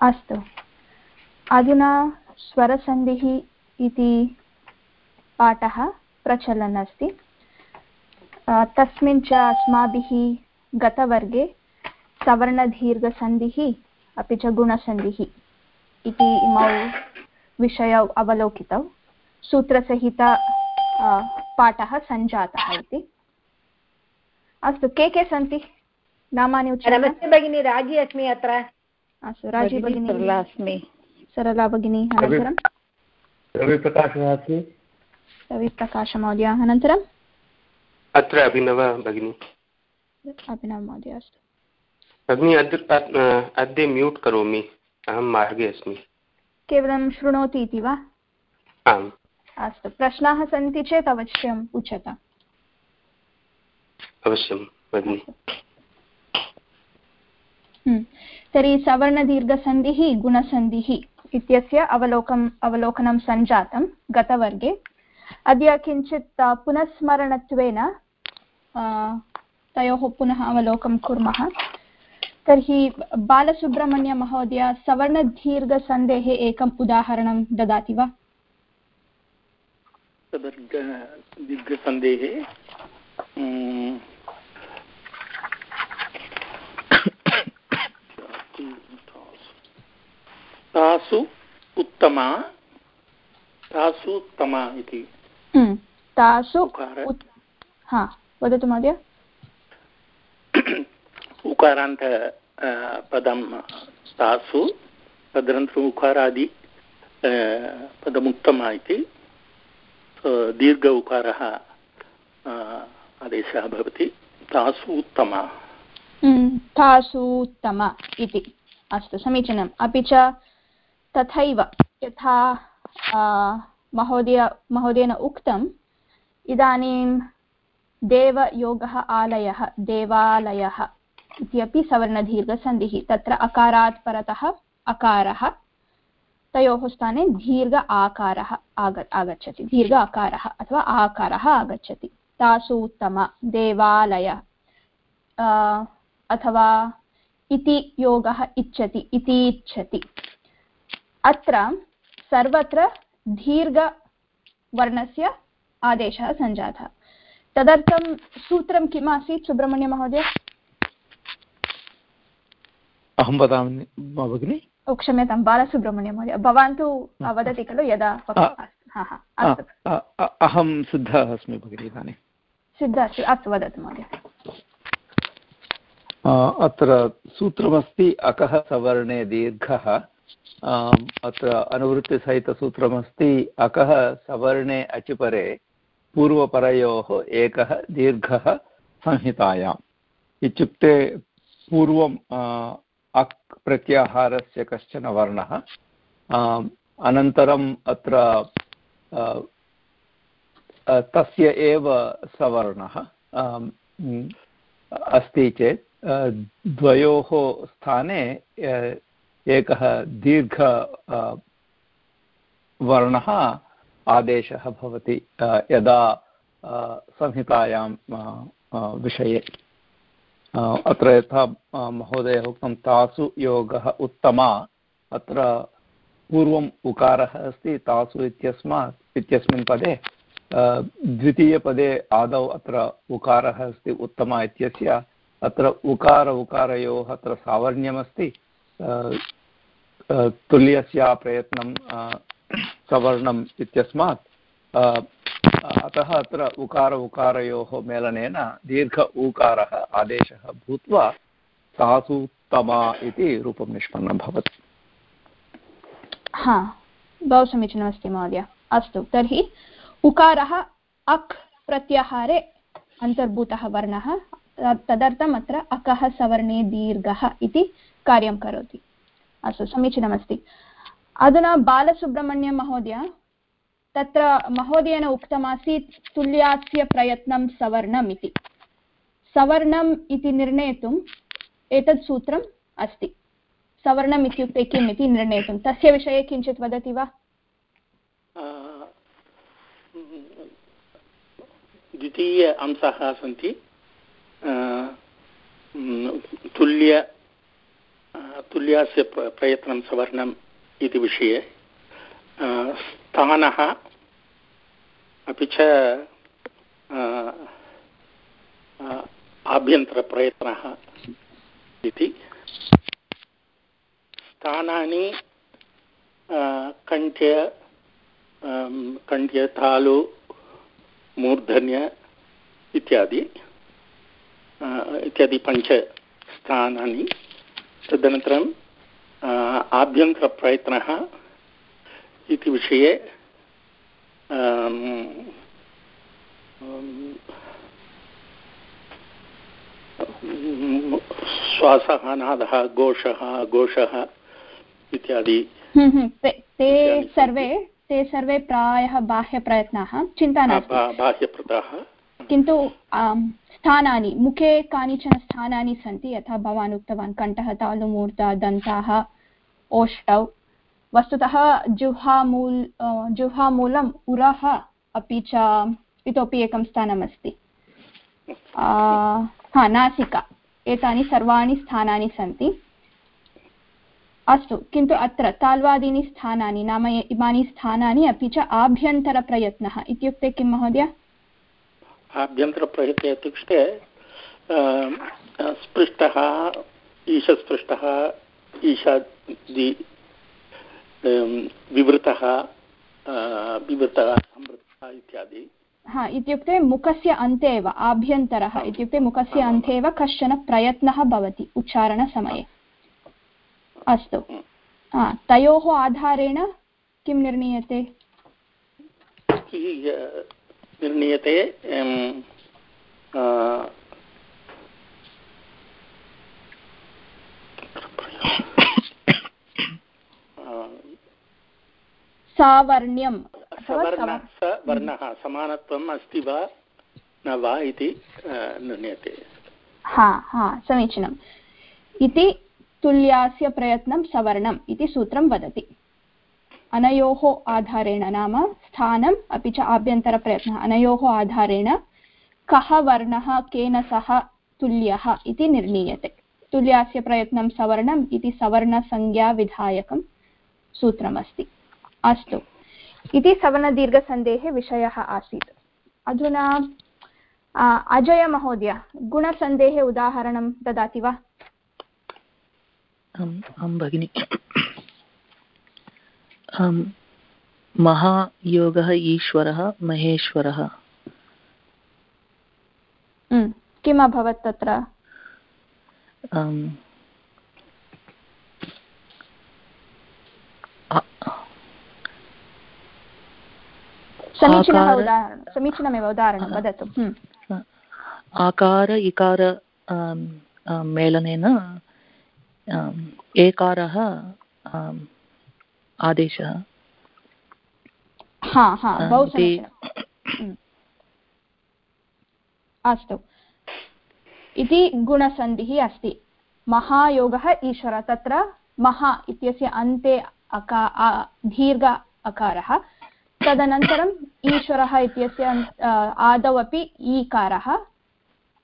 अस्तु। अधुना स्वरसन्धिः इति पाठः प्रचलन् अस्ति तस्मिन् च अस्माभिः गतवर्गे सवर्णदीर्घसन्धिः, अपि च गुणसन्धिः इति इमौ विषयौ अवलोकितौ। सूत्रसहित पाठः सञ्जातः इति। अस्तु, के के सन्ति? नामानि नमस्ते भगिनी राज़ी अस्मि अत्र। अस्तु राज़ी भगिनी सरला अस्मि सरला भगिनी अनन्तरं रविप्रकाशः अस्मि रविप्रकाशमहोदय अनन्तरम् अत्र अभिनव भगिनी अभिनवमहोदय अस्तु भगिनी अद्य अद्य म्यूट् करोमि अहं मार्गे अस्मि केवलं शृणोति इति वा आम् अस्तु प्रश्नाः सन्ति चेत् अवश्यम् उच्यताम् अवश्यं भगिनि हम्म। तर्हि सवर्णदीर्घसन्धिः गुणसन्धिः इत्यस्य अवलोकम् अवलोकनं सञ्जातं गतवर्गे। अद्य किञ्चित् पुनस्मरणत्वेन तयोः पुनः अवलोकं कुर्मः। तर्हि बालसुब्रह्मण्यमहोदय, सवर्णदीर्घसन्धेः एकम् उदाहरणं ददाति वा? दीर्घसन्धेः तासु उत्तमा तासु उत्तमा इति। हम्म, तासु हा वदतु महोदय। उकारान्त पदं तासु तदनन्तरम् उकारादि पदमुत्तमा इति। दीर्घ उकारः आदेशः भवति। तासु उत्तमा। तासु उत्तमा इति। अस्तु समीचीनम् अपि च तथैव, यथा महोदय, महोदयेन उक्तम्, इदानीं देवयोगः आलयः, देवालयः इत्यपि सवर्णदीर्घसन्धिः, तत्र अकारात् परतः अकारः, तयोः स्थाने दीर्घ आकारः आग, आगच्छति, दीर्घ आकारः अथवा आकारः आगच्छति। तासु उत्तम, देवालय। अथवा इति योगः इच्छति इति इच्छति। अत्र सर्वत्र दीर्घवर्णस्य आदेशः सञ्जातः। तदर्थं सूत्रं किम् आसीत् सुब्रह्मण्यमहोदय अहं वदामि भगिनि? क्षम्यतां बालसुब्रह्मण्यमहोदय भवान् तु वदति खलु यदा अहं सिद्धः अस्मि भगिनि इदानीं। सिद्धः अस्ति अस्तु वदतु महोदय। अत्र सूत्रमस्ति अकः सवर्णे दीर्घः। अत्र अनुवृत्तिसहितसूत्रमस्ति अकः सवर्णे अचिपरे, पूर्वपरयोः एकः दीर्घः संहितायाम्। इत्युक्ते पूर्वम् अक् प्रत्याहारस्य कश्चन वर्णः। अनन्तरम् अत्र तस्य एव सवर्णः अस्ति चेत्। द्वयोः स्थाने एकः दीर्घ वर्णः आदेशः भवति यदा संहितायां विषये। अत्र यथा महोदयः उक्तं, तासु योगः उत्तमा। अत्र पूर्वम् उकारः अस्ति, तासु इत्यस्मात्, इत्यस्मिन् पदे द्वितीयपदे आदौ अत्र उकारः अस्ति, उत्तमा इत्यस्य। अत्र उकार उकारयोः अत्र सावर्ण्यमस्ति। तुल्यस्य प्रयत्नं सवर्णम् इत्यस्मात्। अतः अत्र उकार उकारयोः मेलनेन दीर्घ ऊकारः आदेशः भूत्वा सासूत्तमा इति रूपं निष्पन्नं भवति। हा, बहु समीचीनमस्ति महोदय। अस्तु, तर्हि उकारः अक् प्रत्याहारे अन्तर्भूतः वर्णः तदर्थम् अत्र अकः सवर्णे दीर्घः इति कार्यं करोति अस्तु समीचीनमस्ति अधुना बालसुब्रह्मण्यं महोदय तत्र महोदयेन उक्तमासीत् तुल्यास्य प्रयत्नं सवर्णम् इति सवर्णम् इति निर्णेतुम् एतत् सूत्रम् अस्ति सवर्णम् इत्युक्ते किम् इति निर्णेतुं तस्य विषये किञ्चित् वदति वा द्वितीय अंशाः सन्ति तुल्य तुल्यस्य प्र- प्रयत्नं सवर्णम् इति विषये स्थानः अपि च आभ्यन्तरप्रयत्नः इति। स्थानानि कण्ठ्य कण्ठ्य मूर्धन्य इत्यादि। इत्यादि पञ्चस्थानानि तदनन्तरं आभ्यन्तरप्रयत्नः इति विषये श्वासः नादः घोषः घोषः इत्यादि ते सर्वे ते सर्वे प्रायः बाह्यप्रयत्नाः चिन्ता नास्ति बा- बाह्यप्रदाः किन्तु स्थानानि मुखे कानिचन स्थानानि सन्ति यथा भवान् उक्तवान् कण्ठः तालुमूर्धा दन्ताः ओष्ठौ। वस्तुतः जुह्वामूल् अ, जुह्वामूलम् उरः अपि च इतोपि एकं स्थानमस्ति। हा नासिका। एतानि सर्वाणि स्थानानि सन्ति। अस्तु किन्तु अत्र ताल्वादीनि स्थानानि नाम इमानि स्थानानि अपि च आभ्यन्तरप्रयत्नः। इत्युक्ते किं महोदय? आभ्यन्तरप्रयत्ने इत्युक्ते अं, स्पृष्टः ईशस्पृष्टः ईशादि अं, विवृतः अं, विवृतः संवृतः इत्यादि। हा इत्युक्ते मुखस्य अन्ते एव आभ्यन्तरः इत्युक्ते मुखस्य अन्ते एव कश्चन प्रयत्नः भवति उच्चारणसमये। अस्तु। हा। तयोः आधारेण किं निर्णीयते? अं, निर्णीयते अं, सवर्ण सव- सवर्णः समानत्वम् अस्ति वा न वा इति निर्णीयते। हा हा समीचीनम्। इति तुल्यास्य प्रयत्नं सवर्णम् इति सूत्रं वदति। अनयोः आधारेण नाम स्थानम् अपि च आभ्यन्तरप्रयत्नः। अनयोः आधारेण कः वर्णः, केन सह तुल्यः इति निर्णीयते। तुल्यास्य प्रयत्नं सवर्णम् इति सवर्णसंज्ञाविधायकं सूत्रमस्ति। अस्तु। इति सवर्णदीर्घसन्धेः विषयः आसीत्। अधुना अजयमहोदय गुणसन्धेः उदाहरणं ददाति वा? भगिनि। महायोगः ईश्वरः महेश्वरः। उम्, किम् अभवत् तत्र? समीचीनः आकार- उदाहरणं समीचीनमेव उदाहरणं वदतु। आकार इकार आम्, आम्, मेलनेन एकारः आम्, आदेशः। हा हा बहु समीचीनम्। अस्तु। इति गुणसन्धिः अस्ति। महायोगः ईश्वर तत्र महा इत्यस्य अन्ते अका दीर्घ अकारः। तदनन्तरम् ईश्वरः इत्यस्य आदौ अपि ईकारः।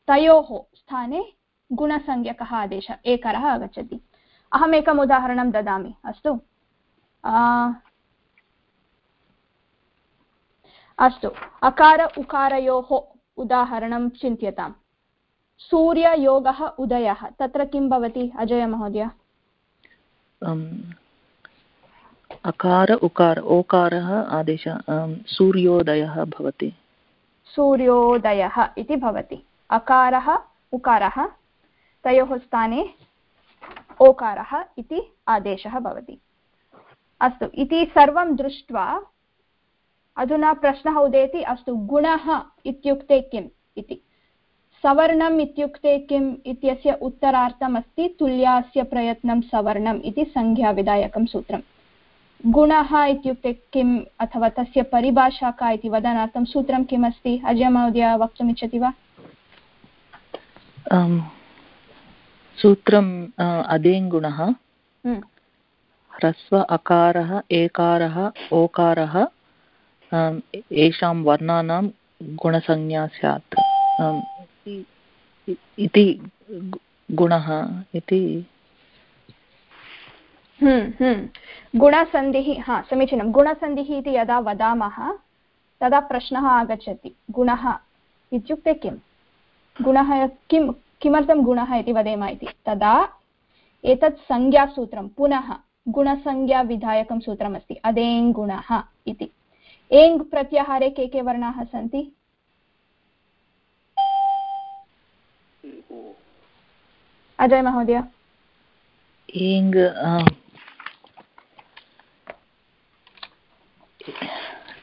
तयोः स्थाने गुणसंज्ञकः आदेशः एकारः आगच्छति। अहमेकम् उदाहरणं ददामि। अस्तु। अस्तु अकार उकारयोः उदाहरणं चिन्त्यताम्। सूर्ययोगः उदयः तत्र किं भवति अजयमहोदय आम्, अकार उकार ओकारः आदेशः सूर्योदयः भवति। सूर्योदयः इति भवति। अकारः उकारः तयोः स्थाने ओकारः इति आदेशः भवति। अस्तु। इति सर्वं दृष्ट्वा अधुना प्रश्नः उदेति अस्तु गुणः इत्युक्ते किम् इति। सवर्णम् इत्युक्ते किम् इत्यस्य उत्तरार्थम् अस्ति तुल्यास्य प्रयत्नं सवर्णम् इति संज्ञाविधायकं सूत्रम्। गुणः इत्युक्ते किम् अथवा तस्य परिभाषा का इति वदनार्थं सूत्रं किम् अस्ति अजय महोदय वक्तुमिच्छति वा? सूत्रम् अदेङ्गुणः हम्म, ह्रस्व अकारः एकारः ओकारः येषां वर्णानां गुणसंज्ञा स्यात्। इ- इति गुणः इति। हम्म, हम्म। गुणसन्धिः हा समीचीनं। गुणसन्धिः इति यदा वदामः तदा प्रश्नः आगच्छति। गुणः इत्युक्ते किं गुणः किं किमर्थं गुणः इति वदेम इति? तदा एतत् संज्ञासूत्रं पुनः गुणसंज्ञाविधायकं सूत्रमस्ति। अदेङ् गुणः इति। एङ् प्रत्याहारे के के वर्णाः सन्ति? अजय महोदय। एङ्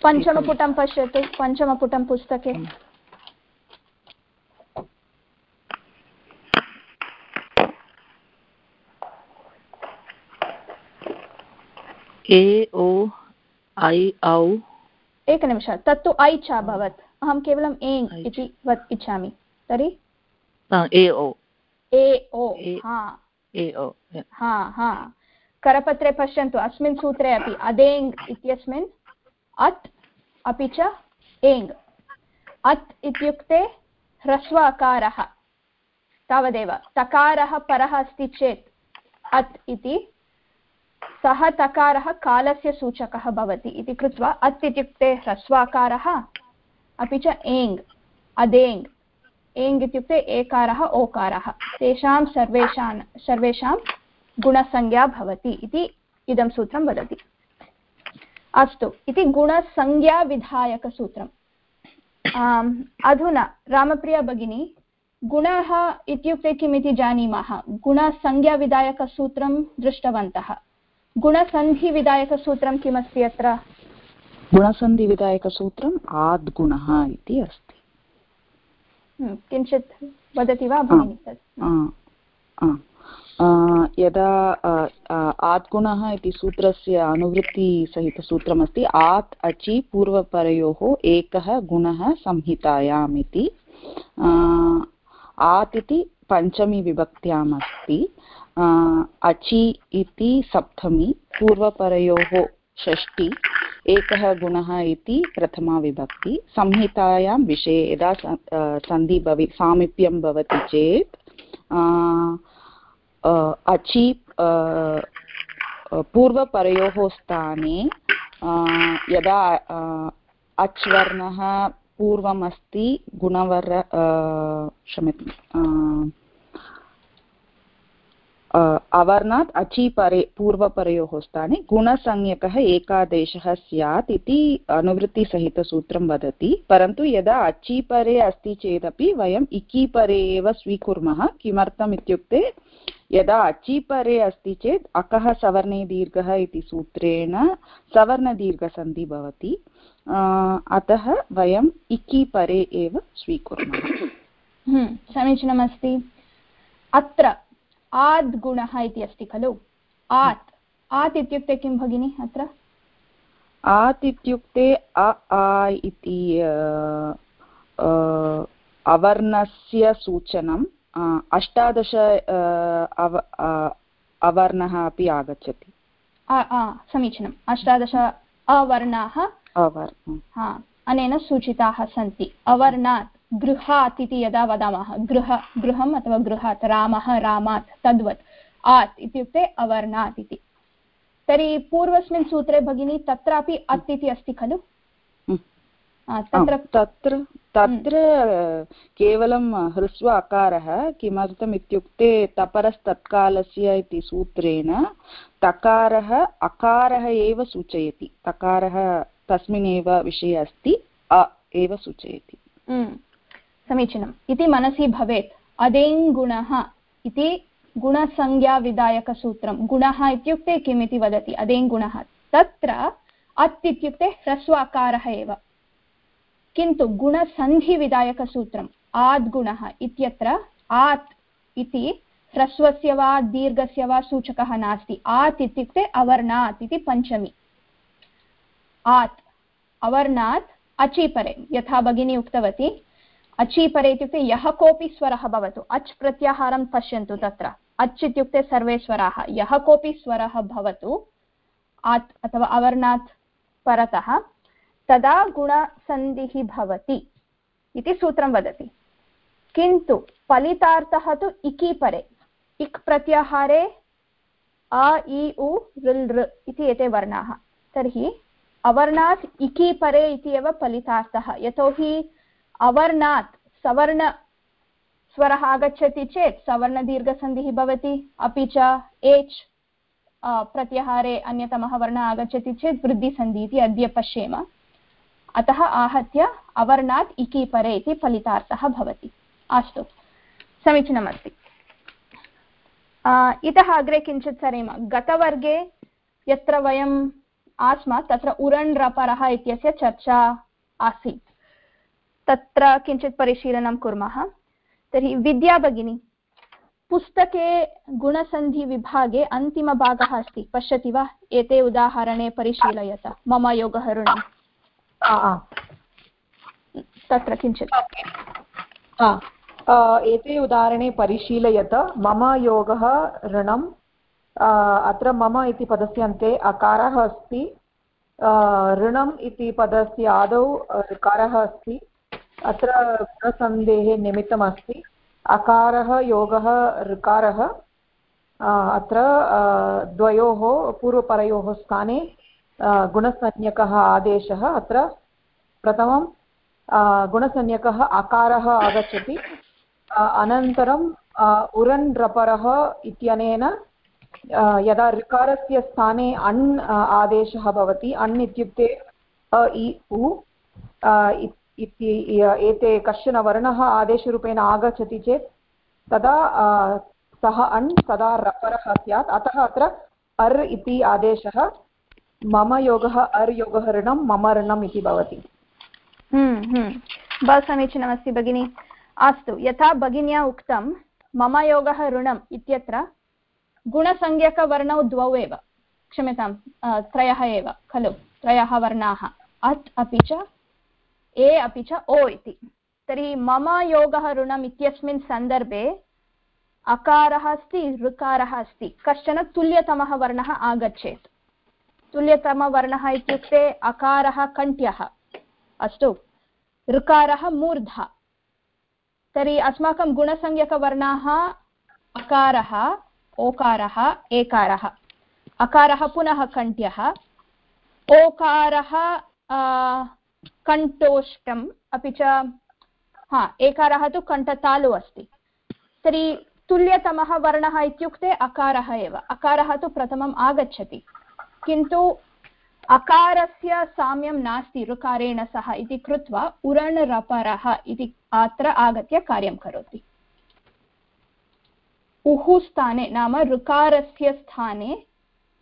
पञ्चमपुटं पश्यतु। पञ्चमपुटं पुस्तके। ए ओ ऐ औ। एकनिमिष तत्तु ऐ च अभवत् अहं केवलम् एङ् इति वत् इच्छामि। तर्हि? ए ओ ए ओ ए ओ हा। हा करपत्रे पश्यन्तु अस्मिन् सूत्रे अपि अदेङ् इत्यस्मिन् अत् अपि च एङ् अत् इत्युक्ते ह्रस्व अकारः तावदेव तकारः परः अस्ति चेत् अत् इति सः तकारः कालस्य सूचकः भवति इति कृत्वा अत् इत्युक्ते ह्रस्वाकारः, अपि च एङ् अदेङ् एङ् इत्युक्ते एकारः, ओकारः। तेषां सर्वेषां सर्वेषां गुणसंज्ञा भवति इति इदं सूत्रं वदति। अस्तु, इति गुणसंज्ञाविधायकसूत्रम्। अधुना, रामप्रिया भगिनी, गुणः इत्युक्ते किम् इति जानीमः? गुणसंज्ञाविधायकसूत्रं दृष्टवन्तः। गुणसन्धिविधायकसूत्रं किमस्ति अत्र? गुणसन्धिविधायकसूत्रम् आद्गुणः इति अस्ति। हम्म, किञ्चित् वदति वा यदा आद्गुणः इति सूत्रस्य अनुवृत्तिसहितसूत्रमस्ति आत् अचि पूर्वपरयोः एकः गुणः संहितायाम् इति। आत् इति पञ्चमी विभक्त्याम् अस्ति अचि इति सप्तमी पूर्वपरयोः षष्टि एकः गुणः इति प्रथमा विभक्ति संहितायां विषये यदा सन्धि भवि सामीप्यं भवति चेत् अचि पूर्वपरयोः स्थाने यदा आ, अच् वर्णः पूर्वमस्ति गुणवर अ, अवर्णात् अचि परे पूर्वपरयोः स्थाने गुणसंज्ञकः एकादेशः स्यात् इति अनुवृत्तिसहितसूत्रं वदति। परन्तु यदा अचि परे अस्ति चेदपि वयम् इकि परे एव स्वीकुर्मः किमर्थम् इत्युक्ते यदा अचि परे अस्ति चेत् अकः सवर्णे दीर्घः इति सूत्रेण सवर्णदीर्घसन्धि भवति। अतः वयम् इकि परे एव स्वीकुर्मः। हम्म, समीचीनमस्ति। अत्र आद् गुणः इति अस्ति खलु? आत्। आत् इत्युक्ते किं भगिनि अत्र? आत् इत्युक्ते अ आ इति अवर्णस्य सूचनं। अ, अष्टादश अव अवर्णः अपि आगच्छति। समीचीनम्। अष्टादश अवर्णाः अवर् हा अनेन सूचिताः सन्ति। अवर्णात्। गृहात् इति यदा वदामः गृह गृहम् अथवा गृहात् रामः रामात् तद्वत् आत् इत्युक्ते अवर्णात् इति। तर्हि पूर्वस्मिन् सूत्रे भगिनी तत्रापि अत् इति अस्ति खलु? हम्म। तत्र तत्र तत्र केवलं ह्रस्व अकारः किमर्थम् इत्युक्ते तपरस्तत्कालस्य इति सूत्रेण तकारः अकारः एव सूचयति। तकारः तस्मिन्नेव विषये अस्ति अ एव सूचयति। हम्म, समीचीनम्। इति मनसि भवेत्। अदेङ्गुणः इति गुणसंज्ञाविधायकसूत्रं गुणः इत्युक्ते किम् इति वदति अदेङ्गुणः तत्र अत् इत्युक्ते ह्रस्व अकारः एव। किन्तु गुणसन्धिविधायकसूत्रम् आद्गुणः इत्यत्र आत् इति ह्रस्वस्य वा, दीर्घस्य वा सूचकः नास्ति। आत् इत्युक्ते अवर्णात् इति पञ्चमी। आत्, अवर्णात् अचीपरे। यथा भगिनी उक्तवती अचीपरे इत्युक्ते यः कोऽपि स्वरः भवतु, अच् प्रत्याहारं पश्यन्तु तत्र। अच् इत्युक्ते सर्वे स्वराः यः कोऽपि स्वरः भवतु, आत् अथवा अवर्णात् परतः, तदा गुणसन्धिः भवति इति सूत्रं वदति। किन्तु फलितार्थः तु इकि परे। इक् प्रत्याहारे अ, इ, उ ऋल् ऋ इति एते वर्णाः। तर्हि अवर्णात् इकि परे इति एव फलितार्थः। यतोहि अवर्णात् सवर्णस्वरः आगच्छति चेत् सवर्णदीर्घसन्धिः भवति। अपि च एच् प्रत्याहारे अन्यतमः वर्णः आगच्छति चेत् वृद्धिसन्धिः इति अद्य पश्येम। अतः आहत्य अवर्णात् इकि परे इति फलितार्थः भवति। अस्तु। समीचीनमस्ति। इतः अग्रे किञ्चित् सरेम। गतवर्गे यत्र वयम् आस्म, तत्र उरण् रपरः इत्यस्य चर्चा आसीत्। तत्र किञ्चित् परिशीलनं कुर्मः। तर्हि विद्या भगिनी पुस्तके गुणसन्धिविभागे अन्तिमभागः अस्ति। पश्यति वा? एते उदाहरणे परिशीलयत। मम योगः ऋणम्। तत्र किञ्चित्। एते उदाहरणे परिशीलयत। मम योगः ऋणम्। अत्र मम इति पदस्य अन्ते अकारः अस्ति। ऋणम् इति पदस्य आदौ ऋकारः अस्ति। अत्र गुणसन्धेः निमित्तमस्ति। अकारः, योगः, ऋकारः अत्र द्वयोः पूर्वपरयोः स्थाने गुणसंज्ञकः आदेशः अत्र प्रथमं गुणसंज्ञकः अकारः आगच्छति। अनन्तरम् उरन् रपरः इत्यनेन यदा ऋकारस्य स्थाने अण् आदेशः भवति, अण् इत्युक्ते अ, इ, उ इति एते कश्चन वर्णः आदेशरूपेण आगच्छति चेत् तदा सः अण् तदा रपरः स्यात्। अतः अत्र अर् इति आदेशः मम योगः अर् योगः ऋणं मम ऋणम् इति भवति। हम्म, हम्म। बहु समीचीनमस्ति भगिनि। अस्तु यथा भगिन्या उक्तं मम योगः ऋणम् इत्यत्र गुणसंज्ञकवर्णौ द्वौ एव। क्षम्यतां त्रयः एव खलु। त्रयः वर्णाः। अत् अपि च ए अपि च ओ इति। तर्हि मम योगः ऋणम् इत्यस्मिन् सन्दर्भे अकारः अस्ति, ऋकारः अस्ति। कश्चन तुल्यतमः वर्णः आगच्छेत्। तुल्यतमवर्णः इत्युक्ते अकारः कण्ठ्यः। अस्तु। ऋकारः मूर्धा। तर्हि अस्माकं गुणसंज्ञकवर्णाः अकारः, ओकारः, एकारः। अकारः पुनः कण्ठ्यः। ओकारः कण्ठोष्टम् अपि च, हा, एकारः तु कण्ठतालु अस्ति। तर्हि तुल्यतमः वर्णः इत्युक्ते अकारः एव। अकारः तु प्रथमम् आगच्छति। किन्तु अकारस्य साम्यं नास्ति ऋकारेण सह इति कृत्वा उरण् रपरः इति अत्र आगत्य कार्यं करोति। उः स्थाने नाम ऋकारस्य स्थाने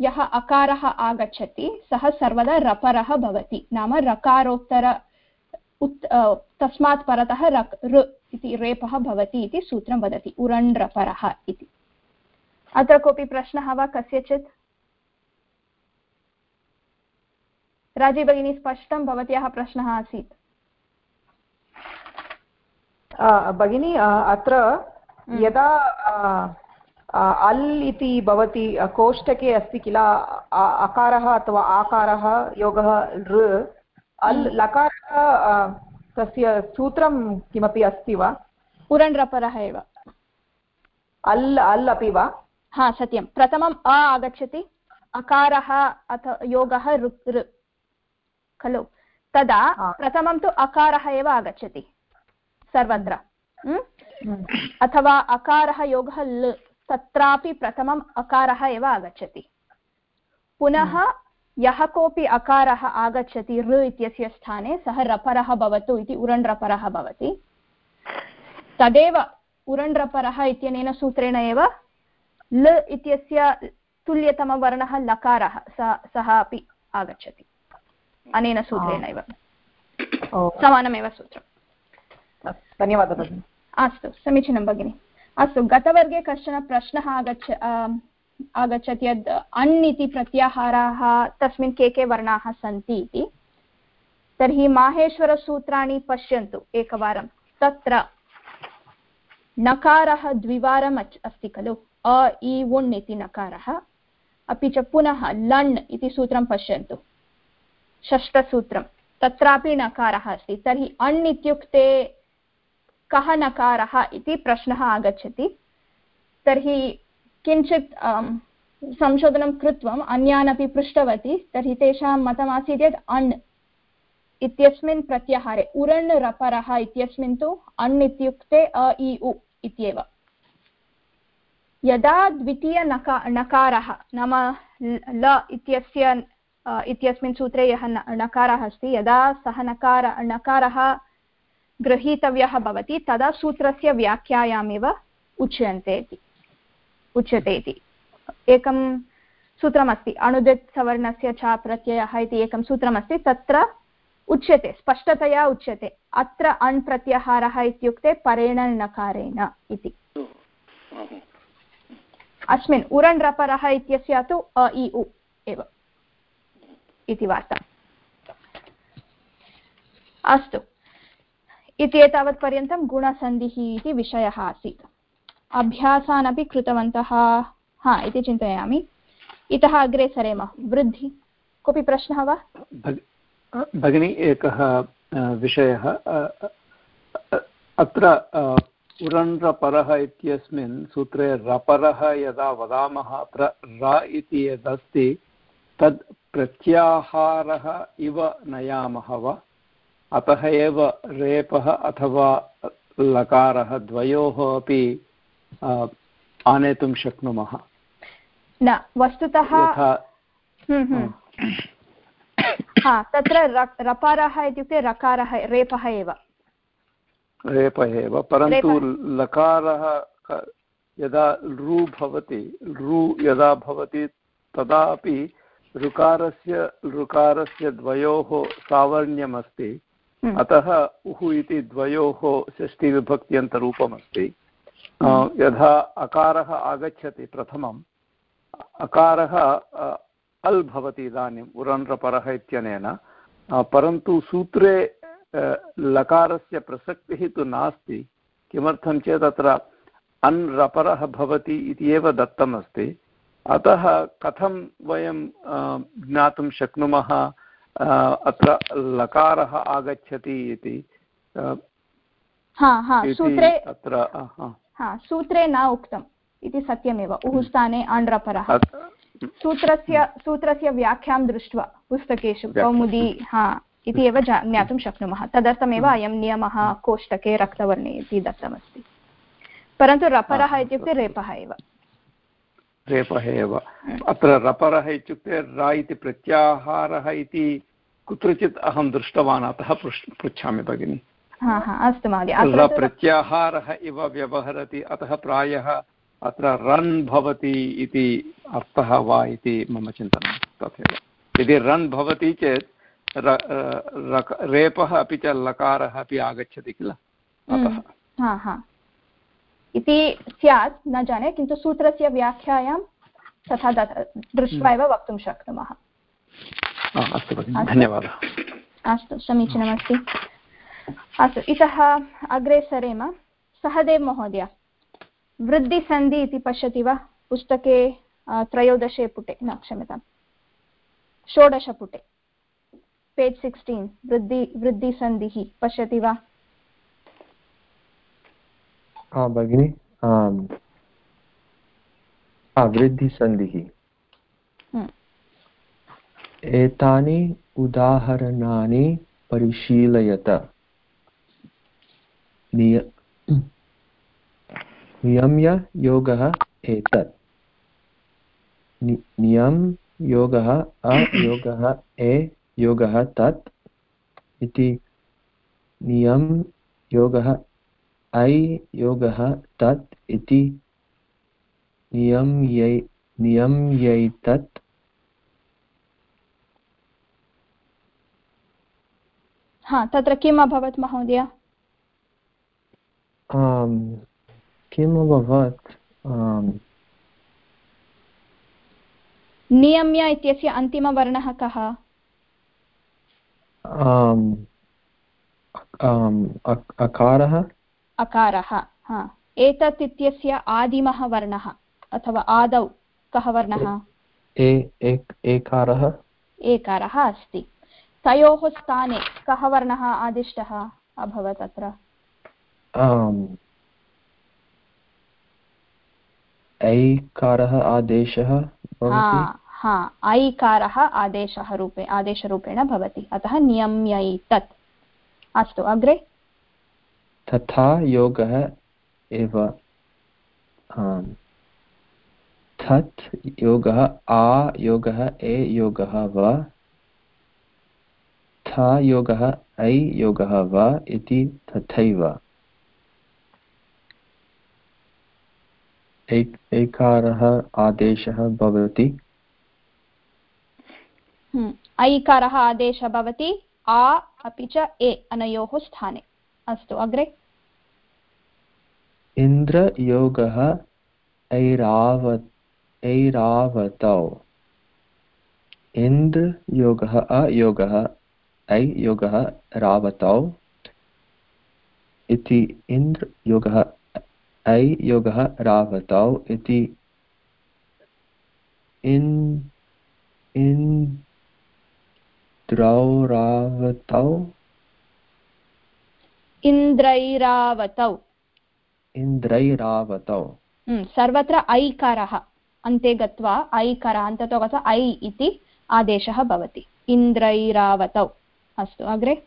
यः अकारः आगच्छति सः सर्वदा रपरः भवति नाम रकारोत्तर उत् तस्मात् परतः रक् ऋ इति रेपः भवति इति सूत्रं वदति उरण् रपरः इति। अत्र कोऽपि प्रश्नः वा कस्यचित्? राज़ी भगिनी स्पष्टं भवत्याः प्रश्नः आसीत्। भगिनी अत्र हम्म। यदा अल् इति भवति कोष्टके अस्ति किल अकारः अथवा आकारः योगः ऋ। अल् हम्म। लकारः तस्य सूत्रं किमपि अस्ति वा? पुरण्ड्रपरः एव। अल् अल् अपि वा? हा सत्यं। प्रथमम् अ आगच्छति अकारः अथ योगः ऋ ऋ। खलु। तदा प्रथमं तु अकारः एव आगच्छति सर्वत्र। अथवा अकारः योगः ल। तत्रापि प्रथमम् अकारः एव आगच्छति। पुनः यः कोऽपि अकारः आगच्छति ऋ इत्यस्य स्थाने सः रपरः भवतु इति उरण्ड्रपरः भवति। तदेव उरण्ड्रपरः इत्यनेन सूत्रेण एव ल इत्यस्य तुल्यतमवर्णः लकारः स सः अपि आगच्छति। अनेन सूत्रेण एव। समानमेव सूत्रम्। धन्यवादः भगिनि। अस्तु समीचीनं भगिनि। अस्तु, गतवर्गे कश्चन प्रश्नः आगच्छ आगच्छति यद् अण् इति प्रत्याहाराः, तस्मिन् के के वर्णाः सन्ति इति। तर्हि माहेश्वरसूत्राणि पश्यन्तु एकवारं। तत्र नकारः द्विवारम् अस्ति खलु? अ, इ वुण् इति नकारः। अपि च पुनः लण् इति सूत्रं पश्यन्तु। षष्ठसूत्रं। तत्रापि नकारः अस्ति। तर्हि अण् इत्युक्ते कः नकारः इति प्रश्नः आगच्छति। तर्हि किञ्चित् संशोधनं कृत्वा अन्यान् अपि पृष्टवती, तर्हि तेषां मतमासीत् यत् अण् इत्यस्मिन् प्रत्याहारे, उरण् रपरः इत्यस्मिन् तु अण् इत्युक्ते अ, इ, उ इत्येव। यदा द्वितीयनका नकारः, नाम ल इत्यस्य इत्यस्मिन् सूत्रे यः नकारः अस्ति, यदा सः नकार, नकारः गृहीतव्यः भवति, तदा सूत्रस्य व्याख्यायामेव उच्यन्ते इति। उच्यते इति। एकं सूत्रमस्ति अणुदित् सवर्णस्य च प्रत्ययः इति एकं सूत्रमस्ति, तत्र उच्यते, स्पष्टतया उच्यते। अत्र अण् प्रत्याहारः इत्युक्ते परेण नकारेण इति। अस्मिन् उरण् रपरः इत्यस्य तु अ, इ, उ एव इति वार्ता। अस्तु। इति एतावत्पर्यन्तं गुणसन्धिः इति विषयः आसीत्। अभ्यासान् अपि कृतवन्तः। हा, इति चिन्तयामि। इतः अग्रे सरेम। वृद्धि, कोऽपि प्रश्नः वा? भगिनी, एकः विषयः। अत्र उरण्रपरः इत्यस्मिन् सूत्रे रपरः यदा वदामः, अत्र र इति यदस्ति प्रत्याहारः इव नयामः वा? अतः एव रेपः अथवा लकारः द्वयोः अपि आनेतुं शक्नुमः न वस्तुतः हम्म, हम्म। हा तत्र रकारः इत्युक्ते रकारः रेपः एव रेपः एव परन्तु लकारः यदा रू भवति रू यदा भवति तदापि ऋकारस्य ऋकारस्य द्वयोः सावर्ण्यमस्ति। अतः उः इति द्वयोः षष्टिविभक्त्यन्तरूपमस्ति हम्म। यदा अकारः आगच्छति प्रथमम् अकारः अल् भवति इदानीम् उरन्ध्रपरः इत्यनेन। परन्तु सूत्रे लकारस्य प्रसक्तिः तु नास्ति। किमर्थं चेत् अत्र अन् रपरः भवति इति एव दत्तमस्ति। अतः कथं वयं ज्ञातुं शक्नुमः? अत्र लकारः आगच्छति इति अत्र सूत्रे न उक्तम् इति सत्यमेव उः स्थाने आण्ड्रपरः सूत्रस्य सूत्रस्य व्याख्यां दृष्ट्वा पुस्तकेषु कौमुदी हा इति एव ज्ञातुं शक्नुमः। तदर्थमेव हम्म। अयं नियमः कोष्टके रक्तवर्णे इति दत्तमस्ति। परन्तु रपरः इत्युक्ते रेपः एव। रेपः एव अत्र रपरः इत्युक्ते रा इति प्रत्याहारः इति कुत्रचित् अहं दृष्टवान् अतः पृच्छामि भगिनि। अस्तु महोदय प्रत्याहारः इव व्यवहरति अतः प्रायः अत्र रन् भवति इति अर्थः वा इति मम चिन्तनं तथैव। यदि रन् भवति चेत् रेपः अपि च लकारः अपि आगच्छति किल? अतः। इति स्यात् न जाने किन्तु सूत्रस्य व्याख्यायां तथा दृष्ट्वा एव वक्तुं शक्नुमः। अस्तु धन्यवादः। अस्तु समीचीनमस्ति। अस्तु इतः अग्रे सरेम। सहदेव महोदय वृद्धिसन्धि इति पश्यति वा? पुस्तके त्रयोदशे पुटे न क्षम्यतां। षोडशपुटे। पेज् सिक्स्टीन् वृद्धि वृद्धिसन्धिः पश्यति वा? हा भगिनि वृद्धिसन्धिः हम्म। एतानि उदाहरणानि परिशीलयत। नियम्य योगः एतत्। नियम योगः अयोगः ए योगः तत् इति। नियम योगः ऐ योगः तत् इति नियम्यै नियम्यैतत्। हा तत्र किम् अभवत् महोदय? किम् अभवत्? नियम्य इत्यस्य अन्तिमवर्णः कः? अकारः। अकारः हा। एतत् इत्यस्य आदिमः वर्णः अथवा आदौ कः वर्णः? एकारः। एकारः अस्ति। तयोः स्थाने कः वर्णः आदिष्टः अभवत् अत्र? ऐकारः आदेशः हा ऐकारः आदेशः रूपे आदेशरूपेण भवति। अतः नियम्यैतत्। अस्तु अग्रे। तथा योगः एव। थत् योगः आ योगः ए योगः वा था योगः ऐ योगः वा इति तथैव। ऐकारः आदेशः भवति। हम्म, ऐकारः आदेशः भवति आ अपि च ए अनयोः स्थाने। अस्तु अग्रे। इन्द्रयोगः ऐरावत् ऐरावतौ। इन्द्रयोगः अयोगः ऐ योगः रावतौ इति इन्द्रयोगः ऐ योगः रावतौ इति इन् इन्द्रौरावतौ इन्द्रैरावतौ इन्द्रैरावतौ। हम्म, सर्वत्र ऐकारः। अन्ते गत्वा ऐकारः अन्ततो गत्वा ऐ इति आदेशः भवति। इन्द्रैरावतौ। अस्तु अग्रे।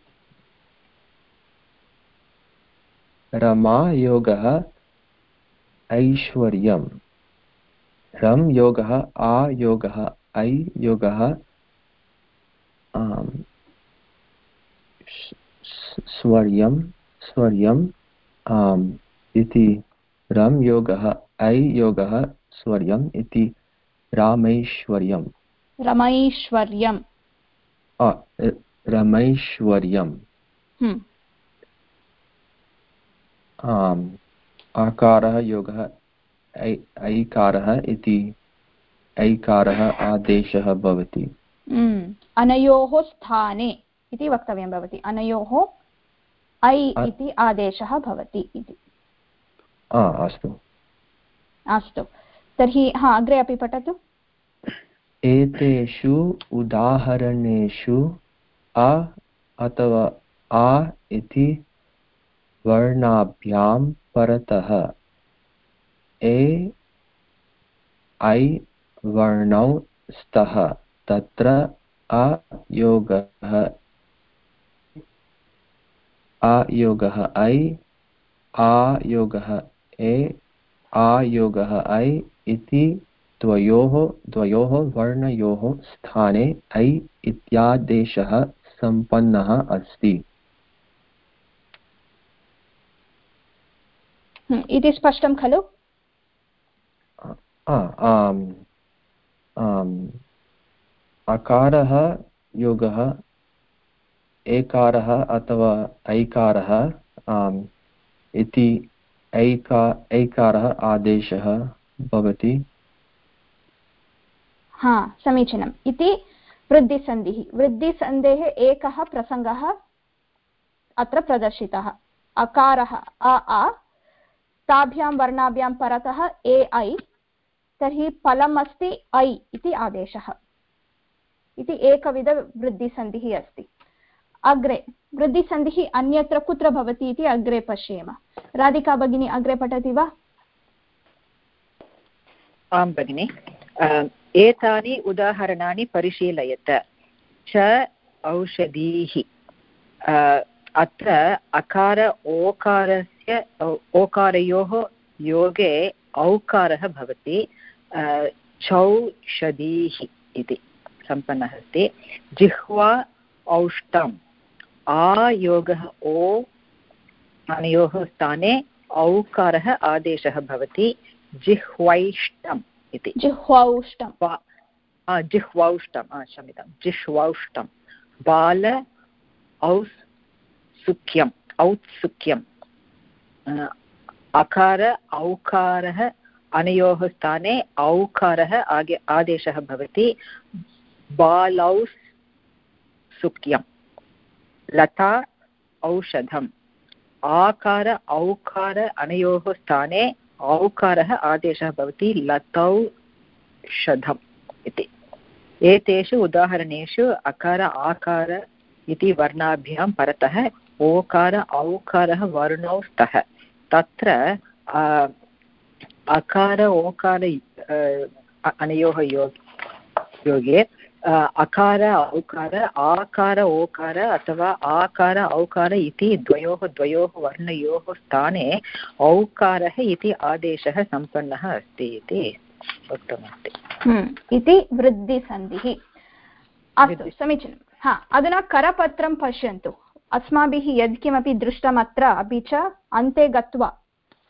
रमायोगः ऐश्वर्यं। रं योगः आ योगः ऐ योगः स्वर्यं स्वर्यम् इति रं योगः ऐ योगः स्वर्यम् इति रामैश्वर्यं रमैश्वर्यं रमैश्वर्यम्। हम्म। आम् आकारः योगः ऐकारः इति ऐकारः आदेशः भवति। हम्म। अनयोः स्थाने इति वक्तव्यं भवति। अनयोः ऐ इति आदेशः भवति इति। अस्तु। अस्तु। तर्हि हा अग्रे अपि पठतु। एतेषु उदाहरणेषु अ अथवा आ इति वर्णाभ्यां परतः। ए ऐ वर्णौ स्तः। तत्र अयोगः अयोगः ऐ आयोगः ए आयोगः ऐ इति द्वयोः द्वयोः वर्णयोः स्थाने ऐ इत्यादेशः सम्पन्नः अस्ति। इति स्पष्टं खलु? अकारः योगः एकारः अथवा ऐकारः इति ऐका, ऐकारः आदेशः भवति। हा, समीचीनम्। इति वृद्धिसन्धिः। वृद्धिसन्धेः एकः प्रसङ्गः अत्र प्रदर्शितः। अकारः अ, आ। ताभ्यां वर्णाभ्यां परतः ए, ऐ। तर्हि फलम् अस्ति ऐ इति आदेशः। इति एकविधवृद्धिसन्धिः अस्ति। अग्रे वृद्धिसन्धिः अन्यत्र कुत्र भवति इति अग्रे पश्येम राधिका भगिनी अग्रे पठति वा आं भगिनि एतानि उदाहरणानि परिशीलयत च औषधीः अत्र अकार ओकारस्य ओकारयोः योगे औकारः भवति चौषधीः इति सम्पन्नः अस्ति जिह्वा औष्टम् आयोगः ओ अनयोः स्थाने औकारः आदेशः भवति जिह्वैष्टम् इति। जिह्वौष्टं जिह्वौष्टं क्षम्यतां जिह्वौष्टं बाल औत्सुक्यम् औत्सुक्यम् अकार औकारः अनयोः स्थाने औकारः आगे आदेशः भवति बालौस् सुक्यं लता औषधम्। आकार, औकार अनयोः स्थाने औकारः आदेशः भवति लतौषधम् इति। एतेषु उदाहरणेषु अकार, आकार इति वर्णाभ्यां परतः ओकार, औकारः वर्णौ स्तः। तत्र अकार, ओकार अनयोः योग योगे अकार औकार आकार ओकार अथवा आकार औकार इति द्वयोः द्वयोः वर्णयोः स्थाने औकारः इति आदेशः सम्पन्नः अस्ति इति उक्तमस्ति। हम्म, इति वृद्धिसन्धिः। अस्तु समीचीनं। हा अधुना करपत्रं पश्यन्तु। अस्माभिः यत्किमपि दृष्टम् अत्र अपि च अन्ते गत्वा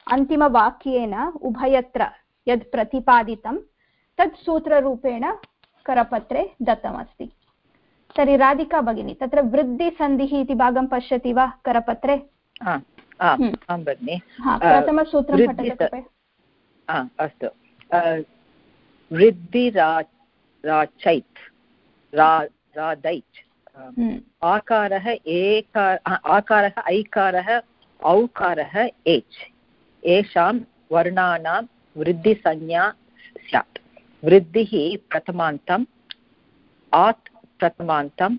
अन्तिमवाक्येन उभयत्र यद् प्रतिपादितं तत् सूत्ररूपेण करपत्रे दत्तमस्ति। तर्हि राधिका भगिनी तत्र वृद्धिसन्धिः इति भागं पश्यति वा करपत्रे? हम्म। प्रथमसूत्रं पठतु अस्तु। वृद्धिराचैत् रादैच् हम्म। आकारः एकार आकारः ऐकारः औकारः एच्। येषां वर्णानां वृद्धिसंज्ञा वृद्धिः प्रथमान्तम् आत् प्रथमान्तम्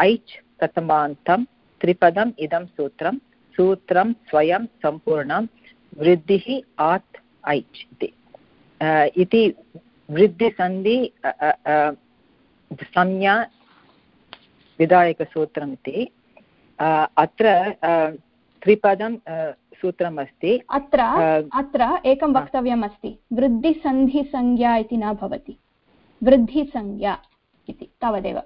ऐच् प्रथमान्तं, त्रिपदम् इदं सूत्रं सूत्रं स्वयं सम्पूर्णं, वृद्धिः आत् ऐच् इति। इति वृद्धिसन्धि संज्ञा विधायकसूत्रम् अत्र त्रिपदं सूत्रम् अस्ति अत्र अत्र एकं वक्तव्यम् अस्ति वृद्धिसन्धिसंज्ञा इति न भवति। वृद्धिसंज्ञा इति तावदेव।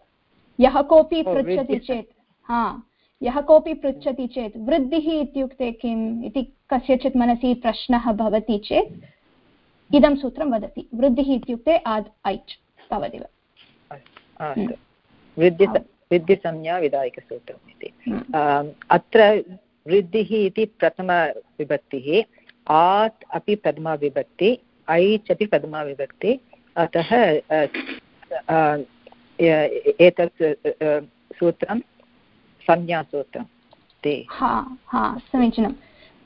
यः कोऽपि पृच्छति चेत् हा यः कोऽपि पृच्छति चेत् वृद्धिः इत्युक्ते किम् इति कस्यचित् मनसि प्रश्नः भवति चेत् इदं सूत्रं वदति। वृद्धिः इत्युक्ते आद् ऐच् तावदेव। हम्म। वृद्धिसंज्ञा विधायकसूत्रम् इति। हम्म। अत्र वृद्धिः इति प्रथमविभक्तिः आत् अपि प्रथमाविभक्ति ऐच् अपि प्रथमाविभक्ति अतः एतत् सूत्रं संज्ञासूत्रं ते। हा हा समीचीनं।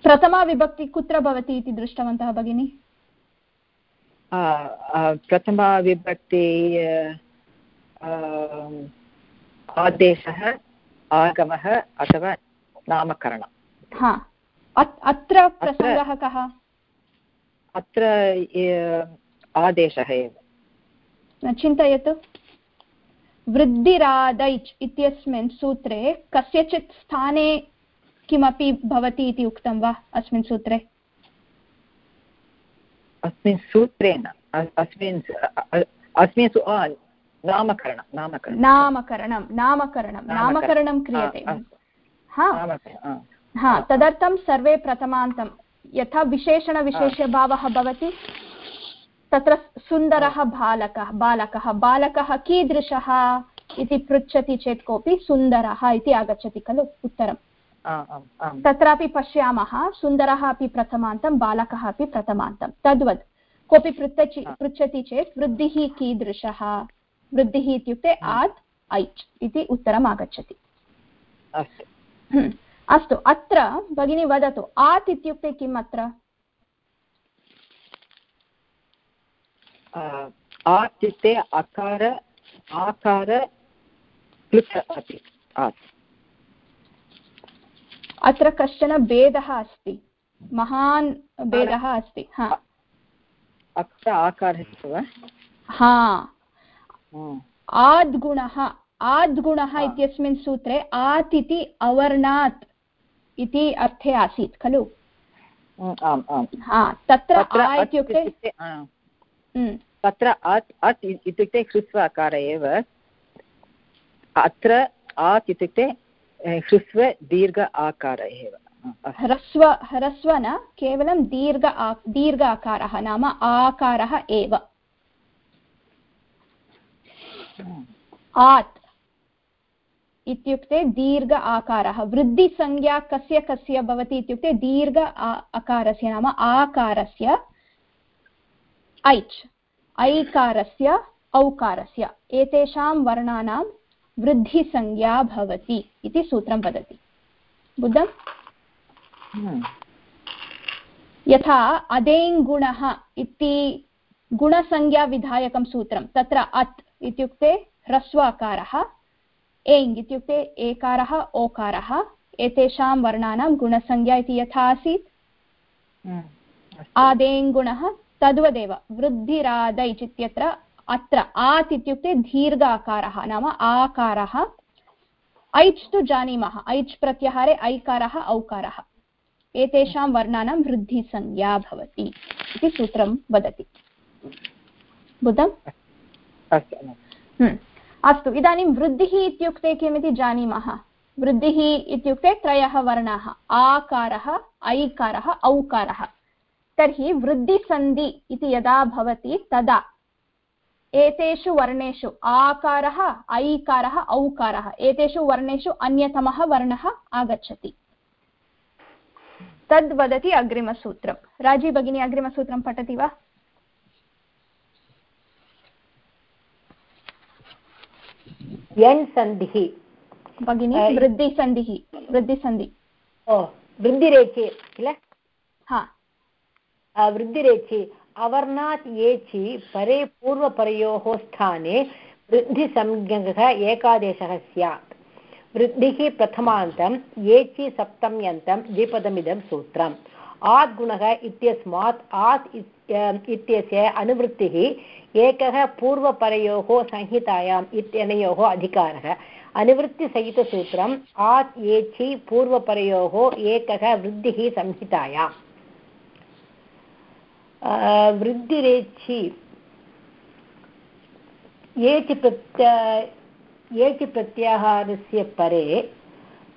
प्रथमाविभक्ति कुत्र भवति इति दृष्टवन्तः भगिनि? प्रथमाविभक्ति आदेशः आगमः अथवा नामकरणं हा। अत्र प्रसङ्गः कः? अत्र आदेशः एव। चिन्तयतु। वृद्धिरादैच् इत्यस्मिन् सूत्रे कस्यचित् स्थाने किमपि भवति इति उक्तं वा अस्मिन् सूत्रे? अस्मिन् सूत्रेण अस्मिन् अस्मिन् नामकरणं नामकरणं। नामकरणं नामकरणं नामकरणं। क्रियते। हा। तदर्थं सर्वे प्रथमान्तं यथा विशेषणविशेषभावः भवति तत्र सुन्दरः बालकः बालकः बालकः कीदृशः इति पृच्छति चेत् कोऽपि सुन्दरः इति आगच्छति खलु उत्तरं। तत्रापि पश्यामः सुन्दरः अपि प्रथमान्तं बालकः अपि प्रथमान्तं तद्वत्। कोऽपि पृच्छति पृच्छति चेत् वृद्धिः कीदृशः? वृद्धिः इत्युक्ते आत् ऐच् इति उत्तरम् आगच्छति। अस्तु। अस्तु अत्र भगिनी वदतु आत् इत्युक्ते किम् अत्र? आत् इत्युक्ते अकार आकार अपि अत्र कश्चन भेदः अस्ति महान् भेदः अस्ति हा। अत्र आकारः वा? हा। आद्गुणः आद्गुणः इत्यस्मिन् सूत्रे आत् इति अवर्णात् इति अर्थे आसीत् खलु? तत्र इत्युक्ते तत्र अत् अत् इत्युक्ते ह्रस्व आकार एव। अत्र आत् इत्युक्ते ह्रस्व दीर्घ आकार एव। ह्रस्व ह्रस्व न केवलं दीर्घ दीर्घ आकारः नाम आकारः एव। आत्। इत्युक्ते दीर्घ आकारः। वृद्धिसंज्ञा कस्य कस्य भवति इत्युक्ते दीर्घ अकारस्य नाम आकारस्य ऐच्। ऐकारस्य औकारस्य। एतेषां वर्णानां वृद्धिसंज्ञा भवति इति सूत्रं वदति। बुद्धम्? हम्म। यथा अदेङ्गुणः इति गुणसंज्ञाविधायकं सूत्रं। तत्र अत् इत्युक्ते ह्रस्वाकारः। एङ् इत्युक्ते एकारः ओकारः एतेषां वर्णानां गुणसंज्ञा इति यथा आसीत्। हम्म, आदेङ्गुणः तद्वदेव वृद्धिरादैच् इत्यत्र अत्र आत् इत्युक्ते दीर्घ अकारः नाम आकारः। ऐच् तु जानीमः ऐच् प्रत्याहारे ऐकारः औकारः। एतेषां वर्णानां वृद्धिसंज्ञा भवति इति सूत्रं वदति। बुद्धम्? हम्म। अस्तु, इदानीं वृद्धिः इत्युक्ते किमिति जानीमः? वृद्धिः इत्युक्ते त्रयः वर्णाः, आकारः, ऐकारः, औकारः। तर्हि वृद्धिसन्धि इति यदा भवति, तदा एतेषु वर्णेषु आकारः, ऐकारः, औकारः, एतेषु वर्णेषु अन्यतमः वर्णः आगच्छति। तद् वदति अग्रिमसूत्रं। राज़ी भगिनी, अग्रिमसूत्रं पठति वा? यण् सन्धिः भगिनी वृद्धिसन्धिः वृद्धिसन्धि ओ वृद्धिरेचि किल हा वृद्धिरेचि अवर्णात् एचि परे पूर्वपरयोः स्थाने वृद्धिसंज्ञकः एकादेशः स्यात् वृद्धिः प्रथमान्तं एचि सप्तम्यन्तं द्विपदमिदं सूत्रम् गुणः इत्यस्मात् आत् इत्यस्य अनुवृत्तिः एकः पूर्वपरयोः संहितायाम् इत्यनयोः अधिकारः अनुवृत्तिसहितसूत्रम् आत् एचि पूर्वपरयोः एकः वृद्धिः संहितायाम् वृद्धिरेचि एचि प्रत्य एचि प्रत्याहारस्य परे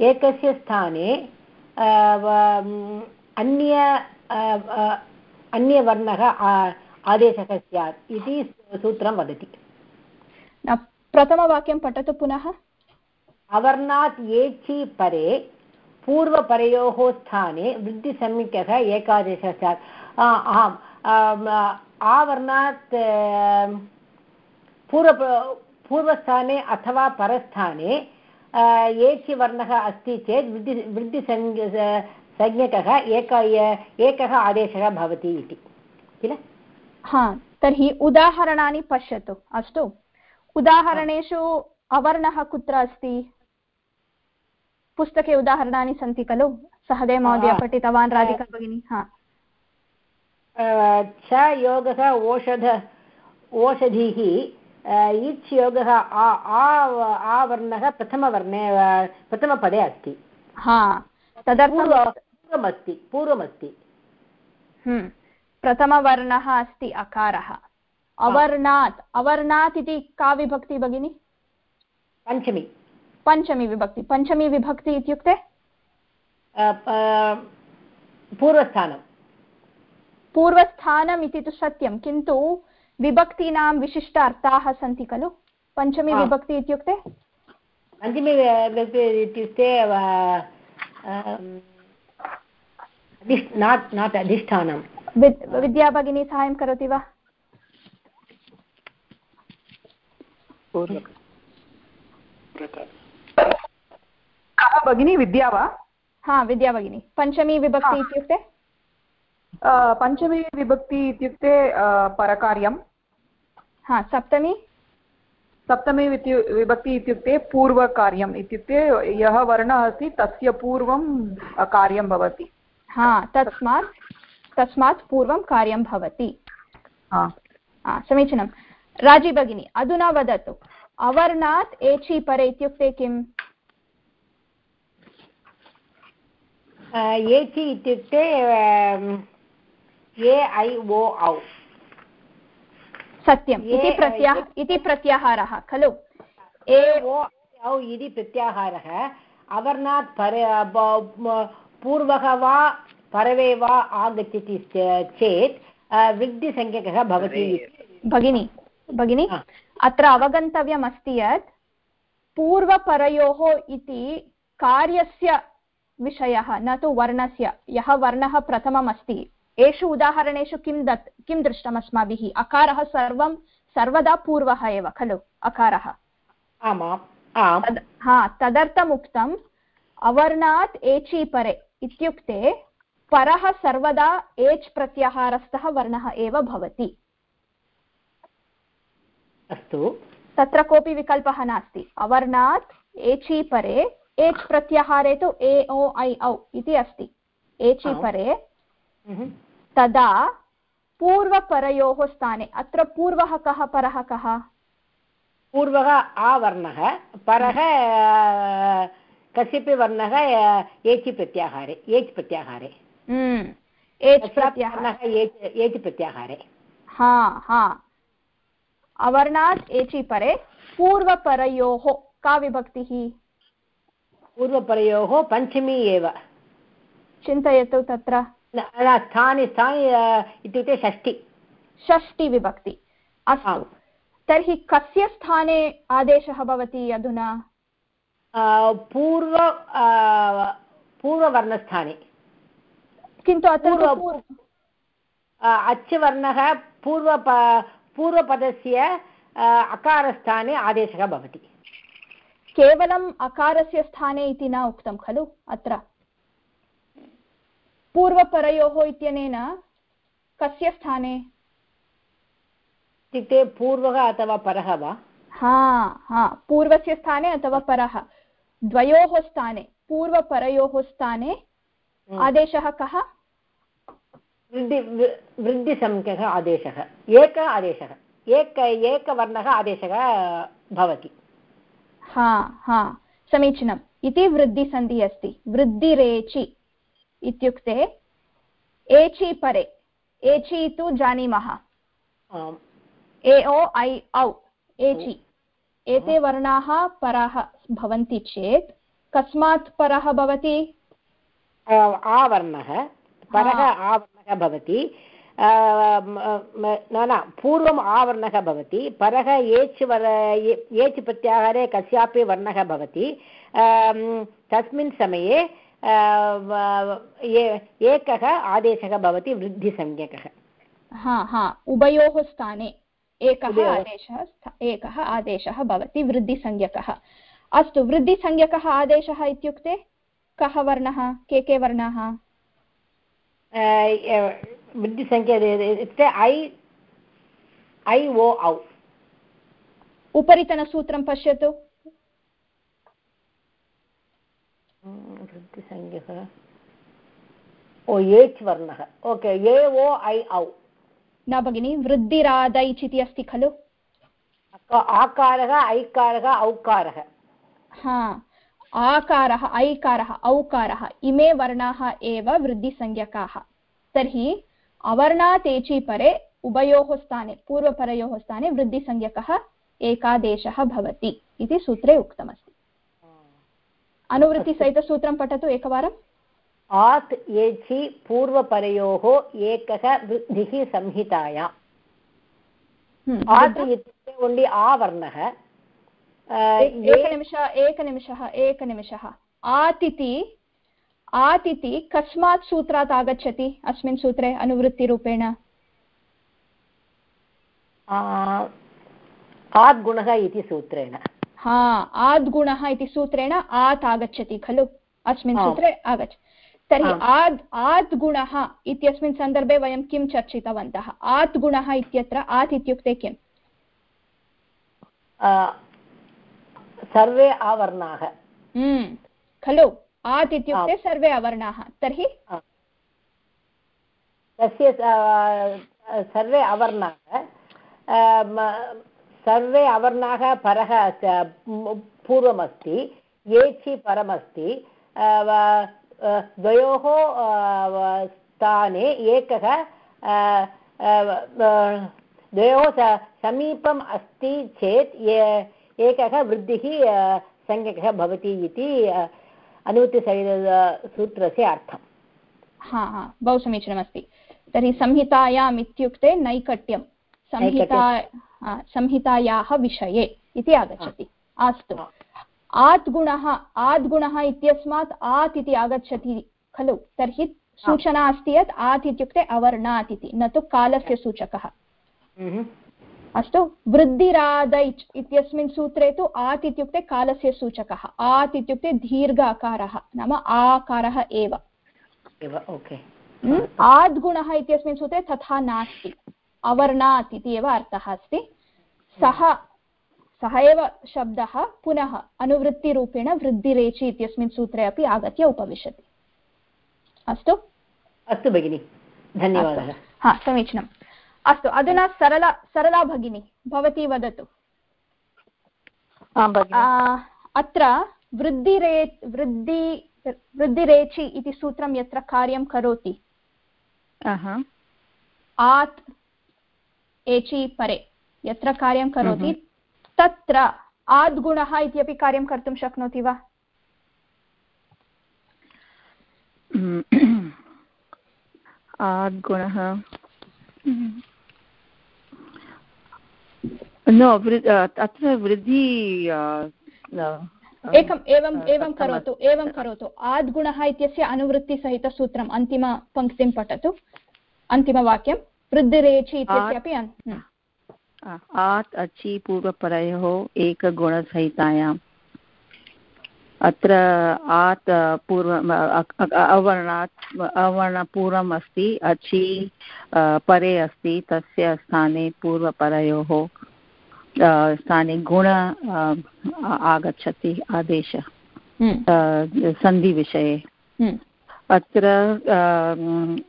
एकस्य स्थाने अन्य अन्यवर्णः आदेशः स्यात् इति सूत्रं वदति। प्रथमवाक्यं पठतु पुनः। अवर्णात् एचि परे पूर्वपरयोः स्थाने वृद्धिसम्यकः एकादेशः स्यात्। आम् आवर्णात् पूर्व पूर्वस्थाने अथवा परस्थाने एचि वर्णः अस्ति चेत् वृद्धि वृद्धिसंज्ञ संज्ञकः एक एकः आदेशः भवति इति। किल? हा तर्हि उदाहरणानि पश्यतु। अस्तु। उदाहरणेषु अवर्णः कुत्र अस्ति? पुस्तके उदाहरणानि सन्ति खलु? सहदेव महोदय पठितवान् राधिका भगिनी। हा। च योगः ओषध ओषधिः। इच् योगः आवर्णः प्रथमवर्णे प्रथमपदे अस्ति। हा तदर्थं पूर्वमस्ति पूर्वमस्ति। प्रथमवर्णः अस्ति अकारः। अवर्णात् अवर्णात् इति का विभक्ति भगिनि? पञ्चमी। पञ्चमी विभक्ति। पञ्चमी विभक्ति इत्युक्ते? पूर्वस्थानं पूर्वस्थानम्। इति तु सत्यं किन्तु विभक्तीनां विशिष्ट अर्थाः सन्ति खलु? पञ्चमी विभक्ति इत्युक्ते? पञ्चमी विभक्ति इत्युक्ते नाट् नाट् अधिष्ठानं विद्या भगिनी साहाय्यं करोति वा कः भगिनी विद्या वा हा विद्या भगिनी पञ्चमी विभक्ति इत्युक्ते पञ्चमी विभक्ति इत्युक्ते परकार्यं हा सप्तमी सप्तमी विभक्ति इत्युक्ते पूर्वकार्यम् इत्युक्ते यः वर्णः अस्ति तस्य पूर्वं कार्यं भवति हा तस्मात् तस्मात् पूर्वं कार्यं भवति। समीचीनं। राज़ी भगिनी अधुना वदतु अवर्णात् एचि परे इत्युक्ते किम्? एचि इत्युक्ते ए ऐ ओ औ। सत्यम्। इति प्रत्याह इति प्रत्याहारः खलु? ए ओ औ इति प्रत्याहारः। अवर्णात् परे पूर्वः वा परवे वा आगच्छति चेत् वृद्धिसंज्ञकः भवति भगिनि भगिनि अत्र अवगन्तव्यम् अस्ति यत् पूर्वपरयोः इति कार्यस्य विषयः न तु वर्णस्य यः वर्णः प्रथमम् अस्ति एषु उदाहरणेषु किं दत् किं दृष्टम् अस्माभिः अकारः सर्वं सर्वदा पूर्वः एव खलु अकारः। हा तदर्थम् उक्तम् अवर्णात् एचि परे इत्युक्ते परः सर्वदा एच् प्रत्याहारस्थः वर्णः एव भवति। अस्तु। तत्र कोऽपि विकल्पः नास्ति। अवर्णात् एचि परे एच् प्रत्याहारे तु ए ओ ऐ औ इति अस्ति। एचि परे तदा पूर्वपरयोः स्थाने अत्र पूर्वः कः परः कः? पूर्वः आवर्णः परः कस्यपि वर्णः एचि प्रत्याहारे एच् प्रत्याहारे। हम्म, एच् वर्णः एच् प्रत्याहारे। हा हा। अवर्णात् एचि परे पूर्वपरयोः का विभक्तिः? पूर्वपरयोः पञ्चमी एव। चिन्तयतु तत्र। स्थाने स्थाने इत्युक्ते षष्टि षष्टिविभक्ति अस्तु। तर्हि कस्य स्थाने आदेशः भवति अधुना? पूर्व पूर्ववर्णस्थाने किन्तु अत्र तु पूर्व- पूर्वपदस्य अकारस्थाने आदेशः भवति केवलम् अकारस्य स्थाने इति न उक्तं खलु अत्र पूर्वपरयोः इत्यनेन कस्य स्थाने इत्युक्ते पूर्वः अथवा परः वा? हा हा पूर्वस्य स्थाने अथवा परः द्वयोः स्थाने पूर्वपरयोः स्थाने हम्म। आदेशः कः? वृद्धि वृ- वृद्धिसंज्ञकः आदेशः एकः आदेशः एक एकवर्णः आदेशः भवति। हा हा समीचीनम्। इति वृद्धिसन्धिः अस्ति। वृद्धिरेचि इत्युक्ते एचि परे एचि तु जानीमः। ए ओ ऐ औ एचि। एते वर्णाः पराः भवन्ति चेत् कस्मात् परः भवति? आवर्णः परः आवर्णः भवति। न न पूर्वम् आवर्णः भवति परः एच् वर एच् प्रत्याहारे कस्यापि वर्णः भवति। तस्मिन् समये एकः आदेशः भवति वृद्धिसंज्ञकः। हा हा उभयोः स्थाने एकः आदेशः एकः आदेशः भवति वृद्धिसंज्ञकः। अस्तु वृद्धिसंज्ञकः आदेशः इत्युक्ते कः वर्णः के के वर्णाः? य- वृद्धिसङ्ख्या इत्युक्ते ऐ ऐ ओ औ। उपरितनसूत्रं पश्यतु। वृद्धिसंज्ञकः ओ एच् वर्णः। ओके ए ओ ऐ औ। न भगिनि वृद्धिरादैच् इति अस्ति खलु। आकारः ऐकारः औकारः। हा आकारः ऐकारः औकारः इमे वर्णाः एव वृद्धिसंज्ञकाः। तर्हि अवर्णात् एचि परे उभयोः स्थाने पूर्वपरयोः स्थाने वृद्धिसंज्ञकः एकादेशः भवति इति सूत्रे उक्तमस्ति। अनुवृत्तिसहितसूत्रं पठतु एकवारम् आत् एचि पूर्वपरयोः एकः वृद्धिः संहितायाम्। हम्म, आत् इत्युक्ते ओन्लि आवर्णः एकनिमिषः एकनिमिषः एकनिमिषः आत् इति आत् इति कस्मात् सूत्रात् आगच्छति अस्मिन् सूत्रे अनुवृत्तिरूपेण। आद्गुणः इति सूत्रेण। हा आद्गुणः इति सूत्रेण आत् आगच्छति खलु? अस्मिन् सूत्रे आगच्छ। तर्हि आद् आद् गुणः इत्यस्मिन् सन्दर्भे वयं किं चर्चितवन्तः? आत् गुणः इत्यत्र आत् इत्युक्ते किम्? सर्वे आवर्णाः। हम्म, खलु आत् इत्युक्ते। सर्वे अवर्णाः तर्हि? तस्य सर्वे अवर्णाः सर्वे अवर्णाः परः पूर्वमस्ति एचि परमस्ति द्वयोः स्थाने एकः द्वयोः समीपम् अस्ति चेत् एकः वृद्धिः संज्ञकः भवति इति अनुवृत्तिसहितसूत्रस्य अर्थम्। हा हा बहु समीचीनमस्ति। तर्हि संहितायाम् इत्युक्ते नैकट्यं। संहिता संहितायाः विषये इति आगच्छति। अस्तु। आत् गुणः आत् गुणः इत्यस्मात् आत् इति आगच्छति खलु? तर्हि सूचना अस्ति यत् आत् इत्युक्ते अवर्णात् इति न तु कालस्य सूचकः। Mhm. अस्तु वृद्धिरादैच् इत्यस्मिन् सूत्रे तु आत् इत्युक्ते कालस्य सूचकः आत् इत्युक्ते दीर्घ अकारः नाम आकारः एव। एव हम्म, आद्गुणः इत्यस्मिन् सूत्रे तथा नास्ति। अवर्णात् इति एव अर्थः अस्ति। सः सः एव शब्दः पुनः अनुवृत्तिरूपेण वृद्धिरेचि इत्यस्मिन् सूत्रे अपि आगत्य उपविशति। अस्तु? अस्तु भगिनि। धन्यवादः। हा समीचीनं अस्तु अधुना सरला सरला भगिनी भवती वदतु। अत्र वृद्धिरे वृद्धि वृद्धिरेचि इति सूत्रं यत्र कार्यं करोति। आत् एचि परे यत्र कार्यं करोति। तत्र आद्गुणः इत्यपि कार्यं कर्तुं शक्नोति वा? आद्गुणः न अत्र वृद्धि एकम् एवम् एवं करोतु एवं करोतु। आद्गुणः इत्यस्य अनुवृत्तिसहितसूत्रम् अन्तिमपङ्क्तिं पठतु। अन्तिमवाक्यं वृद्धिरेचि इत्यस्यापि आत् अचि पूर्वपरयोः एकगुणसहितायाम् अत्र आत् पूर्व अवर्णात् अवर्णपूर्वम् अस्ति अचि परे अस्ति तस्य स्थाने पूर्वपरयोः स्थाने गुण आगच्छति आदेश हम्म। सन्धिविषये हम्म। अत्र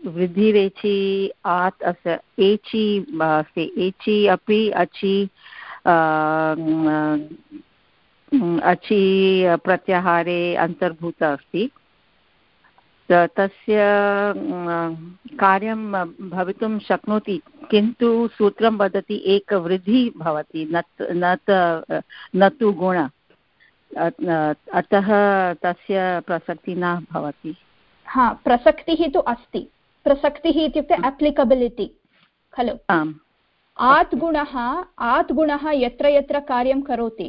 वृद्धिरेचि आत् अस्य एचि अस्ति एचि अपि अचि अचि प्रत्याहारे अन्तर्भूत अस्ति तस्य कार्यं भवितुं शक्नोति किन्तु सूत्रं वदति एकवृद्धिः भवति न तु गुण। अतः तस्य प्रसक्तिः न भवति। हा प्रसक्तिः तु अस्ति। प्रसक्तिः इत्युक्ते अप्लिकबिलिटि खलु? आम्। आत् गुणः आत् गुणः यत्र यत्र कार्यं करोति।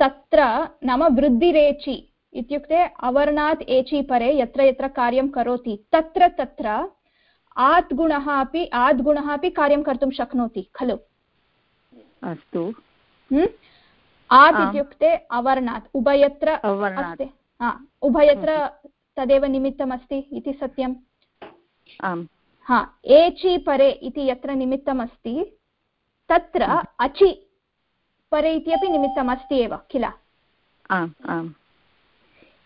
तत्र नाम वृद्धिरेचि इत्युक्ते अवर्णात् एचि परे यत्र यत्र कार्यं करोति तत्र तत्र आत् गुणः अपि आद् गुणः अपि कार्यं कर्तुं शक्नोति खलु? अस्तु। आत् इत्युक्ते अवर्णात् उभयत्र अस्ति। उभयत्र तदेव निमित्तमस्ति इति सत्यम्? आम्। हा एचि परे इति यत्र निमित्तमस्ति तत्र अचि परे इत्यपि निमित्तम् अस्ति एव किल?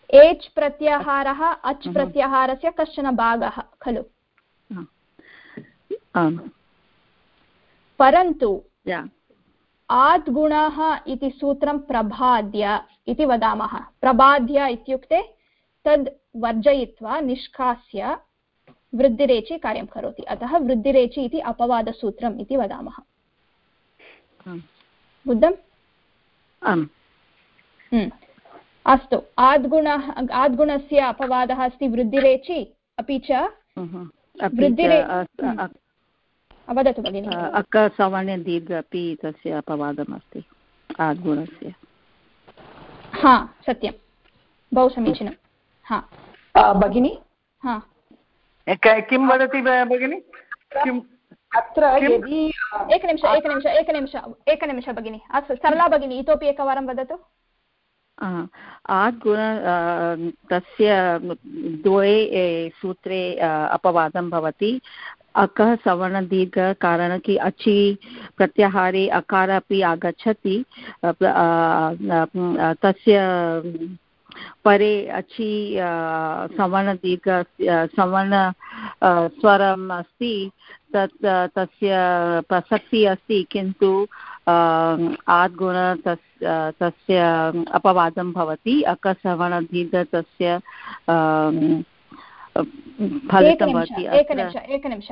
एच् प्रत्याहारः अच् प्रत्याहारस्य कश्चन भागः खलु? परन्तु आद् गुणः इति सूत्रं प्रबाद्य इति वदामः। प्रबाद्य इत्युक्ते तद् वर्जयित्वा निष्कास्य वृद्धिरेचि कार्यं करोति। अतः वृद्धिरेचि इति अपवादसूत्रम् इति वदामः। बुद्धम्? हम्म। अस्तु। आद्गुणः आद्गुणस्य अपवादः अस्ति वृद्धिरेचि अपि च वृद्धिरे वदतु भगिनि। अकसवर्णदीर्घ अपि तस्य अपवादमस्ति आद्गुणस्य। हा सत्यं। बहु समीचीनं। हा। भगिनि? हा। किं वदति भगिनि? अत्र यदि एकनिमिष एकनिमिष एकनिमिष एकनिमिष भगिनि। अस्तु सरला भगिनी इतोपि एकवारं वदतु। आद्गुण तस्य द्वे सूत्रे अपवादं भवति। अकः सवर्णदीर्घकारण कि अचि, प्रत्याहारे, अकार अपि आगच्छति। तस्य परे अचि सवर्णदीर्घ सवर्ण स्वरम् अस्ति। तत्, तस्य प्रसक्तिः अस्ति, किन्तु आद्गुण तस् तस्य अपवादं भवति। अकसवर्णदीर्घ तस्य फलितं भवति एकनिमिष एकनिमिष।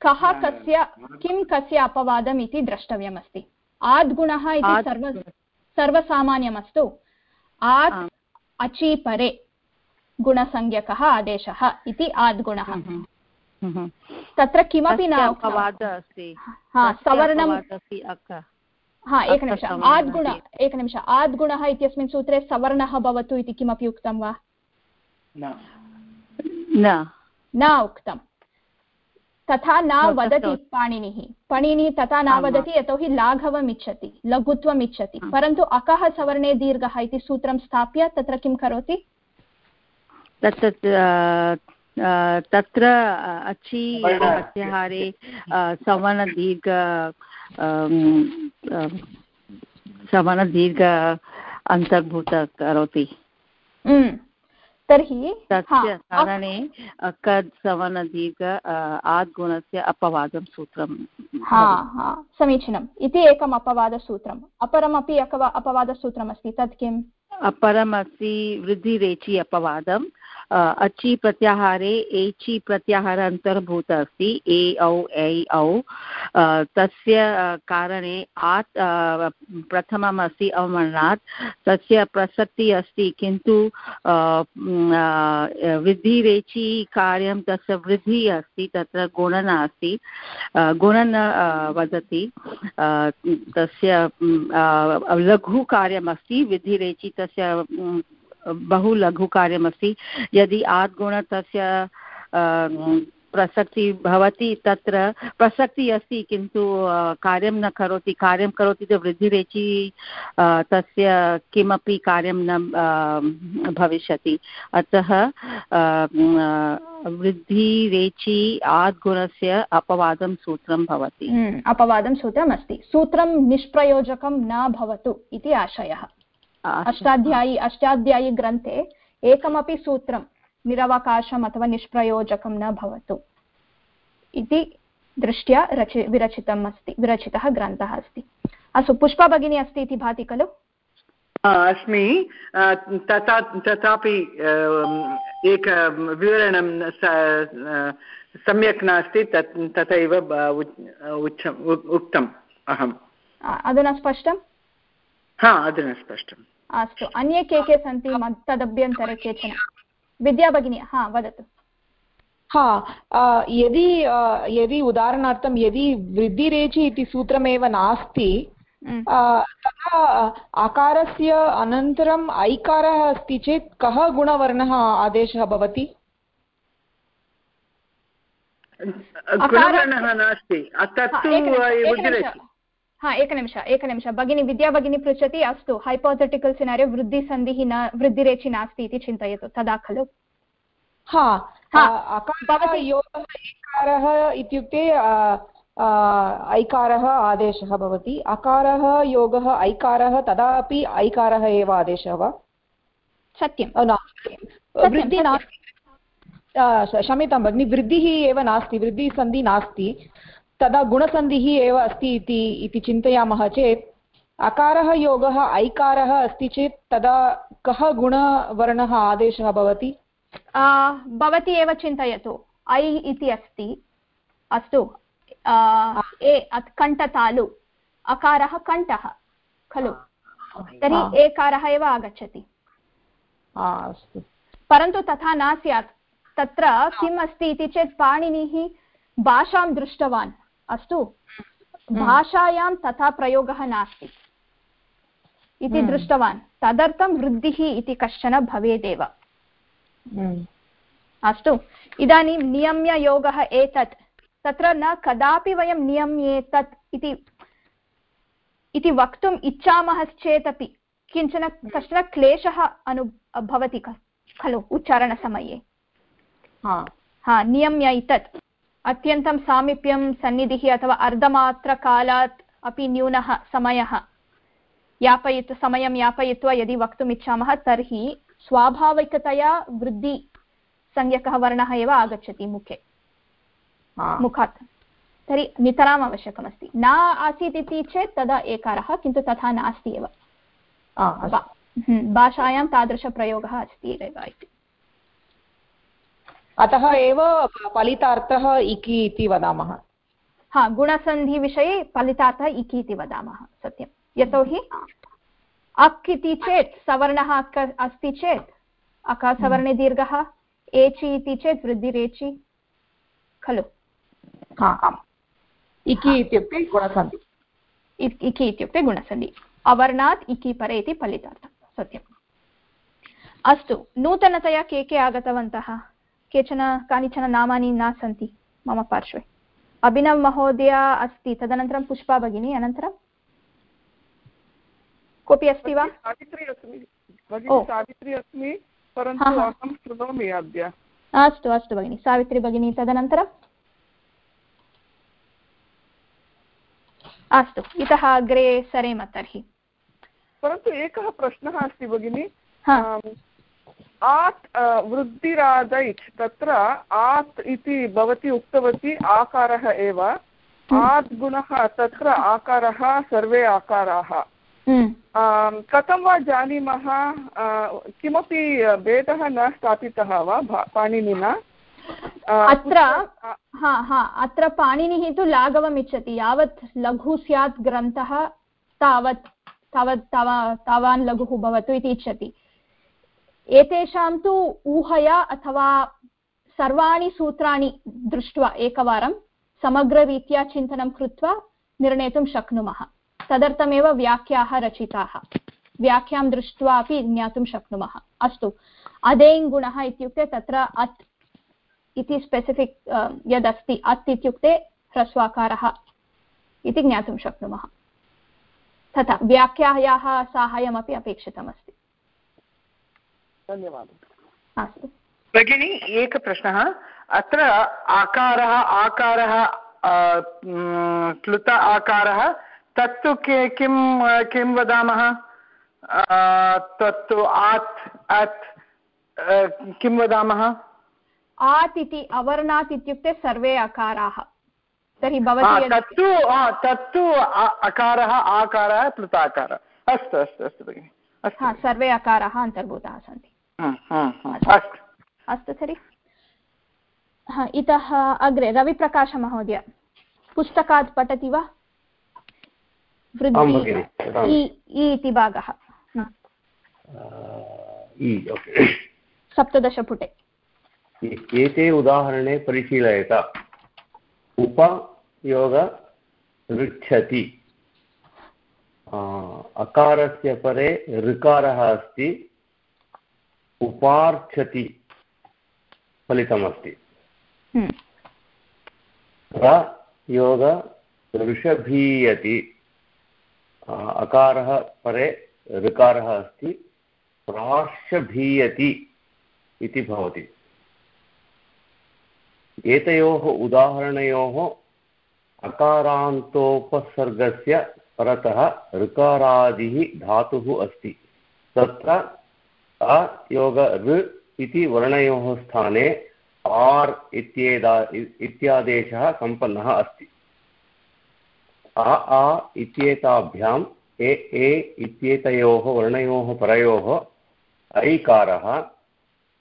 कः कस्य किं कस्य अपवादम् इति द्रष्टव्यमस्ति? आद्गुणः इति सर्व सर्वसामान्यमस्तु। आत् अचि परे गुणसंज्ञकः आदेशः इति आद्गुणः। तत्र किमपि न अस्ति। सवर्णं हा एकनिमिष आद्गुण एकनिमिष आद्गुणः इत्यस्मिन् सूत्रे सवर्णः भवतु इति किमपि उक्तं वा? न। उक्तं। तथा न वदति पाणिनिः। पाणिनिः तथा न वदति यतोहि लाघवम् इच्छति लघुत्वम् इच्छति। परन्तु अकः सवर्णे दीर्घः इति सूत्रं स्थाप्य तत्र किं करोति? तत्र अचि प्रत्याहारे सवर्णदीर्घ सवर्णदीर्घ अन्तर्भूत करोति। तर्हि तस्य कारणे कद् सवनदीर्घ आद्गुणस्य अपवादं सूत्रं हा हा समीचीनम्। इति एकम् अपवादसूत्रम्। अपरमपि अपवादसूत्रमस्ति तत् किम्? अपरमस्ति वृद्धिरेचि अपवादम्। अचि प्रत्याहारे एचि प्रत्याहार अन्तर्भूत अस्ति ए औ, ऐ औ। तस्य कारणे आत् प्रथमम् अस्ति अवर्णात् तस्य प्रसक्तिः अस्ति किन्तु वृद्धिरेचि कार्यं तस्य वृद्धिः अस्ति तत्र गुणन अस्ति गुणन वदति तस्य लघुकार्यमस्ति, वृद्धिरेचि तस्य बहु लघुकार्यमस्ति यदि आद्गुण तस्य प्रसक्तिः भवति तत्र प्रसक्तिः अस्ति किन्तु कार्यं न करोति। कार्यं करोति चेत् वृद्धिरेचि तस्य किमपि कार्यं न भविष्यति। अतः वृद्धिरेचि आद्गुणस्य अपवादं सूत्रं भवति। हम्म, अपवादं सूत्रम् अस्ति सूत्रं निष्प्रयोजकं न भवतु इति आशयः। अष्टाध्यायी अष्टाध्यायी ग्रन्थे एकमपि सूत्रं निरवकाशम् अथवा निष्प्रयोजकं न भवतु। इति दृष्ट्या रचि विरचितम् अस्ति विरचितः ग्रन्थः अस्ति। अस्तु पुष्पा भगिनी अस्ति इति भाति खलु? अस्मि। तथा तथापि एक विवरणं सम्यक् नास्ति तत् तथैव उक्तम् अहम्। अधुना स्पष्टं हा अधुना स्पष्टम् अस्तु अन्ये के के सन्ति तदभ्यन्तरे केचन? विद्या भगिनी हा वदतु. हा यदि यदि उदाहरणार्थं यदि वृद्धिरेचि इति सूत्रमेव नास्ति तदा आकारस्य अनन्तरम् ऐकारः अस्ति चेत् कः गुणवर्णः आदेशः भवति? गुणवर्णः नास्ति। तत्तु हा एकनिमिष एकनिमिष भगिनी विद्या भगिनी पृच्छति अस्तु हैपोथेटिकल् सिनारियो वृद्धिसन्धिः न वृद्धिरेचि नास्ति इति चिन्तयतु तदा खलु हा इकारः इत्युक्ते ऐकारः आदेशः भवति अकारः योगः ऐकारः तदापि ऐकारः एव आदेशः वा? सत्यं वृद्धिः नास्ति क्षम्यतां भगिनि वृद्धिः एव नास्ति वृद्धिसन्धिः नास्ति तदा गुणसन्धिः एव अस्ति इति इति चिन्तयामः चेत् अकारः योगः ऐकारः अस्ति चेत् तदा कः गुणवर्णः आदेशः भवति? भवती एव चिन्तयतु। ऐ इति अस्ति। अस्तु। ए कण्ठतालु। अकारः कण्ठः खलु? तर्हि एकारः एव आगच्छति। परन्तु तथा न स्यात्। तत्र किम् अस्ति इति चेत् पाणिनिः भाषां दृष्टवान्। अस्तु। हम्म। भाषायां तथा प्रयोगः नास्ति। इति हम्म। दृष्टवान्। तदर्थं वृद्धिः इति कश्चन भवेदेव। हम्म। अस्तु। इदानीं नियम्ययोगः एतत्। तत्र न कदापि वयं नियम्येतत् इति इति वक्तुम् इच्छामश्चेदपि किंचन कश्चन क्लेशः अनु भवति खलु उच्चारणसमये। हा। नियम्यैतत् अत्यन्तं सामीप्यं सन्निधिः अथवा अर्धमात्रकालात् अपि न्यूनः समयः। यापयितु समयं यापयित्वा यदि वक्तुम् इच्छामः तर्हि स्वाभाविकतया वृद्धिसंज्ञकः वर्णः एव आगच्छति मुखे। मुखात्। तर्हि नितराम् आवश्यकमस्ति। न आसीत् इति चेत् तदा एकारः किन्तु तथा नास्ति एव। हम्म, भाषायां तादृशप्रयोगः अस्ति एव इति। अतः एव फलितार्थः इकि इति वदामः। हा गुणसन्धिविषये फलितार्थः इकि इति वदामः सत्यं। यतोहि अक् इति चेत् सवर्णः अक् अस्ति चेत् अकासवर्णे दीर्घः एचि इति चेत् वृद्धिरेचि खलु? आम्। इकि इत्युक्ते गुणसन्धि। इकि इत्युक्ते गुणसन्धि। अवर्णात् इकि परे इति फलितार्थः सत्यम्। अस्तु नूतनतया के के आगतवन्तः? केचन कानिचन नामानि न सन्ति मम पार्श्वे। अभिनव महोदय अस्ति तदनन्तरं पुष्पा भगिनी अनन्तरं? कोऽपि अस्ति वा? अस्तु अस्तु भगिनि सावित्री भगिनी तदनन्तरम् अस्तु इतः अग्रे सरेम तर्हि। परन्तु एकः प्रश्नः अस्ति भगिनि। आत् वृद्धिरादैच् तत्र आत् इति भवती उक्तवती आकारः एव। आत् गुणः तत्र आकारः सर्वे आकाराः। कथं वा जानीमः? किमपि भेदः न स्थापितः वा पाणिनिना? अत्र हा हा अत्र पाणिनिः तु लाघवम् इच्छति यावत् लघु स्यात् ग्रन्थः तावत् तावत् तावा तावान् लघुः भवतु इति इच्छति। एतेषां तु ऊहया अथवा सर्वाणि सूत्राणि दृष्ट्वा एकवारं समग्ररीत्या चिन्तनं कृत्वा निर्णेतुं शक्नुमः। तदर्थमेव व्याख्याः रचिताः। व्याख्यां दृष्ट्वा अपि ज्ञातुं शक्नुमः। अस्तु अदेङ् गुणः इत्युक्ते तत्र अत् इति स्पेसिफिक् यदस्ति, अत् इत्युक्ते ह्रस्वाकारः इति ज्ञातुं शक्नुमः। तथा, व्याख्यायाः साहाय्यमपि अपेक्षितमस्ति। धन्यवादः। अस्तु। भगिनि एकः प्रश्नः अत्र आकारः आकारः प्लुत आकारः तत्तु किं किं वदामः? तत्तु आत् अत् किं वदामः? आत् इति अवर्णात् इत्युक्ते सर्वे अकाराः तर्हि भवती तत्तु तत्तु अकारः आकारः प्लुताकारः। अस्तु अस्तु अस्तु भगिनि। हा सर्वे अकाराः अन्तर्भूताः सन्ति। अस्तु। अस्तु तर्हि। इतः अग्रे रविप्रकाशमहोदय पुस्तकात् पठति वा? वृद्धि। इति भागः। सप्तदशपुटे एते उदाहरणे परिशीलयत। उपयोग ऋच्छति अकारस्य परे ऋकारः अस्ति। उपार्च्छति फलितमस्ति। योग ऋषभीयति। अकारः परे ऋकारः अस्ति प्रार्षभीयति इति भवति। एतयोः उदाहरणयोः अकारान्तोपसर्गस्य परतः ऋकारादिः धातुः अस्ति। तत्र अयोग ऋ इति वर्णयोः स्थाने आर् इत्येदा इत्यादेशः सम्पन्नः अस्ति। अ, आ इत्येताभ्याम् ए ए इत्येतयोः वर्णयोः परयोः ऐकारः,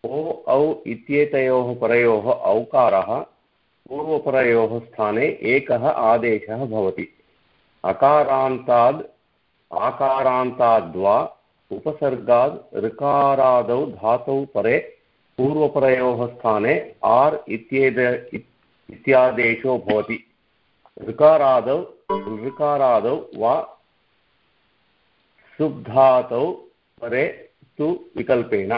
ओ, औ इत्येतयोः परयोः औकारः, पूर्वपरयोः स्थाने एकः आदेशः भवति। अकारान्ताद्, आकारान्ताद्वा उपसर्गाद् ऋकारादौ धातौ परे पूर्वपरयोः स्थाने आर् इत्येद इत्यादेशो भवति। ऋकारादौ ऋकारादौ वा सुब्धातौ परे तु विकल्पेन।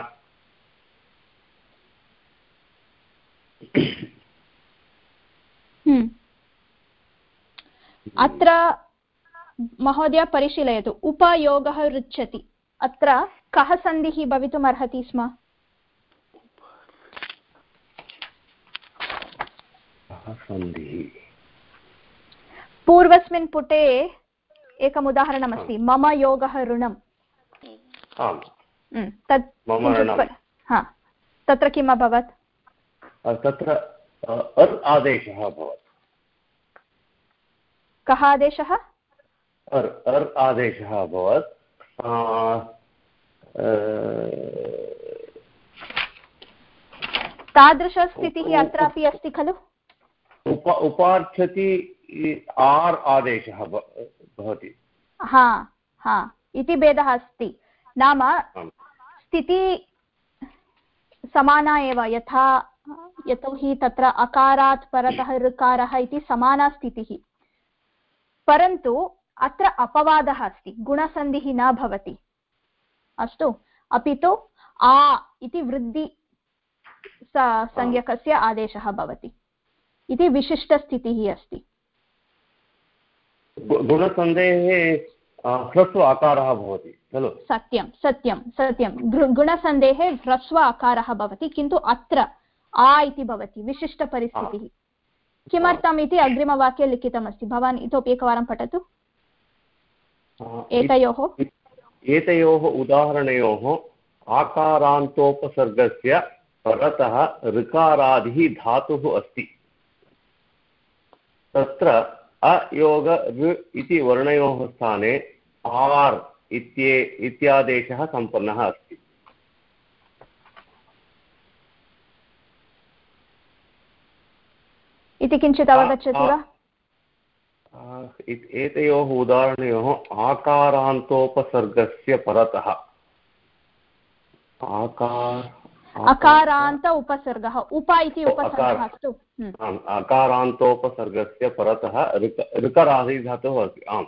अत्र महोदय परिशीलयतु। उपयोगः ऋच्छति अत्र कः सन्धिः भवितुम् अर्हति स्म पूर्वस्मिन् पुटे एकम् उदाहरणमस्ति मम योगः ऋणम्। तत् हा तत्र किम् अभवत्? तत्र अर् आदेशः अभवत्। कः आदेशः? अर् अर् आदेशः अभवत्। तादृशस्थितिः अत्रापि अस्ति खलु? उप उपार्च्छति आर् आदेशः भवति। हा हा इति भेदः अस्ति। नाम स्थितिः समाना एव यथा यतोहि तत्र अकारात् परतः ऋकारः इति समाना स्थितिः। परन्तु अत्र अपवादः अस्ति गुणसन्धिः न भवति। अस्तु अपि तु आ इति वृद्धि संज्ञकस्य आदेशः भवति। इति विशिष्टस्थितिः अस्ति। गुणसन्धेः ह्रस्व आकारः भवति खलु? सत्यं सत्यं सत्यं। गुणसन्धेः ह्रस्व आकारः भवति किन्तु अत्र आ इति भवति विशिष्टपरिस्थितिः। किमर्थम् इति अग्रिमवाक्ये लिखितमस्ति। भवान् इतोपि एकवारं पठतु। एतयोः? एतयोः उदाहरणयोः आकारान्तोपसर्गस्य परतः ऋकारादिः धातुः अस्ति। तत्र अयोग ऋ इति वर्णयोः स्थाने आर् इत्ये इत्यादेशः सम्पन्नः अस्ति। इति किञ्चित् अवगच्छति वा? एतयोः उदाहरणयोः आकारान्तोपसर्गस्य परतः। आकार अकारान्त उपसर्गः उप इति उपसर्गः अस्तु। अकारान्तोपसर्गस्य परतः ऋक ऋकरादिधातुः अस्ति। आम्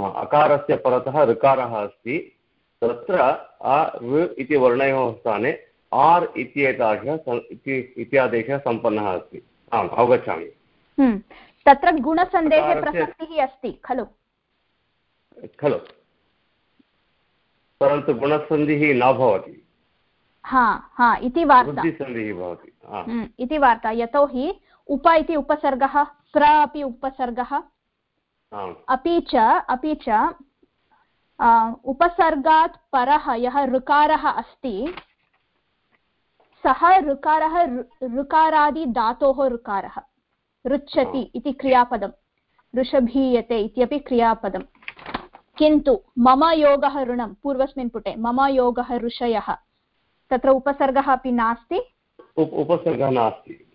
अकारस्य परतः ऋकारः अस्ति। तत्र अ ऋ इति वर्णयोः स्थाने आर् इत्येतादृशः इत्यादेशः सम्पन्नः अस्ति। आम् अवगच्छामि। तत्र गुणसन्देहे प्रसक्तिः अस्ति खलु? खलु। परन्तु गुणसन्धिः न भवति। हा हा इति वार्ता। भवति इति वार्ता। यतोहि उप इति उपसर्गः प्र अपि उपसर्गः अपि च अपि च उपसर्गात् परः यः ऋकारः अस्ति सः ऋकारः ऋकारादिधातोः ऋकारः। ऋच्छति इति क्रियापदं ऋषभीयते इत्यपि क्रियापदं किन्तु मम योगः ऋणं पूर्वस्मिन् पुटे मम योगः ऋषयः। तत्र उपसर्गः अपि नास्ति? उपसर्गः नास्ति।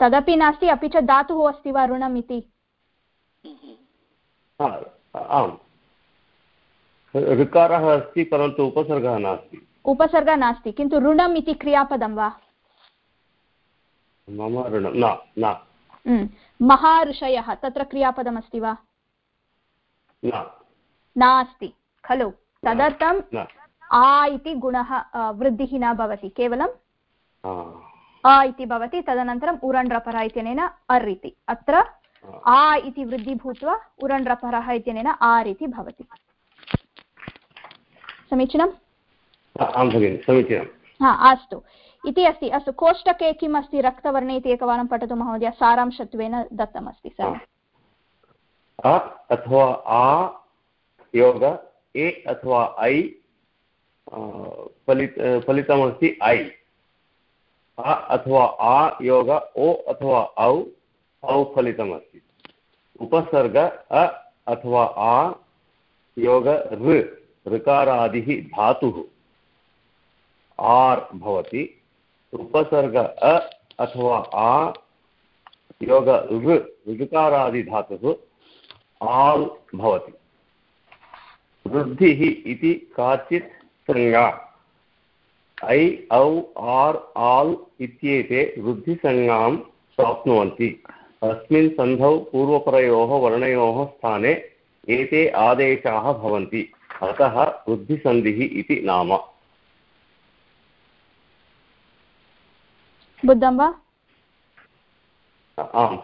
तदपि नास्ति अपि च धातुः अस्ति वा ऋणम् इति? आम्। ऋकारः अस्ति परन्तु उपसर्गः नास्ति। उपसर्गः नास्ति किन्तु ऋणम् इति क्रियापदं वा? मम ऋणं न न। महाऋषयः तत्र क्रियापदमस्ति वा? नास्ति खलु। तदर्थं आ इति गुणः वृद्धिः न भवति केवलम् अ इति भवति तदनन्तरम् उरण्ड्रपरः इत्यनेन अर् इति। अत्र आ। इति वृद्धि भूत्वा उरण्ड्रपरः इत्यनेन आर् इति भवति। समीचीनम्। हा अस्तु। इति अस्ति, अस्तु, कोष्टके किम् अस्ति रक्तवर्णे इति एकवारं पठतु महोदय, सारांशत्वेन दत्तमस्ति सर्वम् अथवा आ, योग, ए अथवा ऐ फलित, फलितमस्ति, ऐ। अ अथवा आ, योग, ओ अथवा औ औ फलितमस्ति। उपसर्ग, अ अथवा आ, योग, ऋ, ऋकारादिः धातुः। आर् भवति। उपसर्ग अ अथवा आ, योग ऋ ऋकारादिधातुः आल् भवति। वृद्धिः इति काचित् संज्ञा। ऐ, औ, आर्, आल् इत्येते वृद्धिसंज्ञां प्राप्नुवन्ति। अस्मिन् सन्धौ पूर्वपरयोः वर्णयोः स्थाने एते आदेशाः भवन्ति। अतः वृद्धिसन्धिः इति नाम। बुद्धं वा आम्।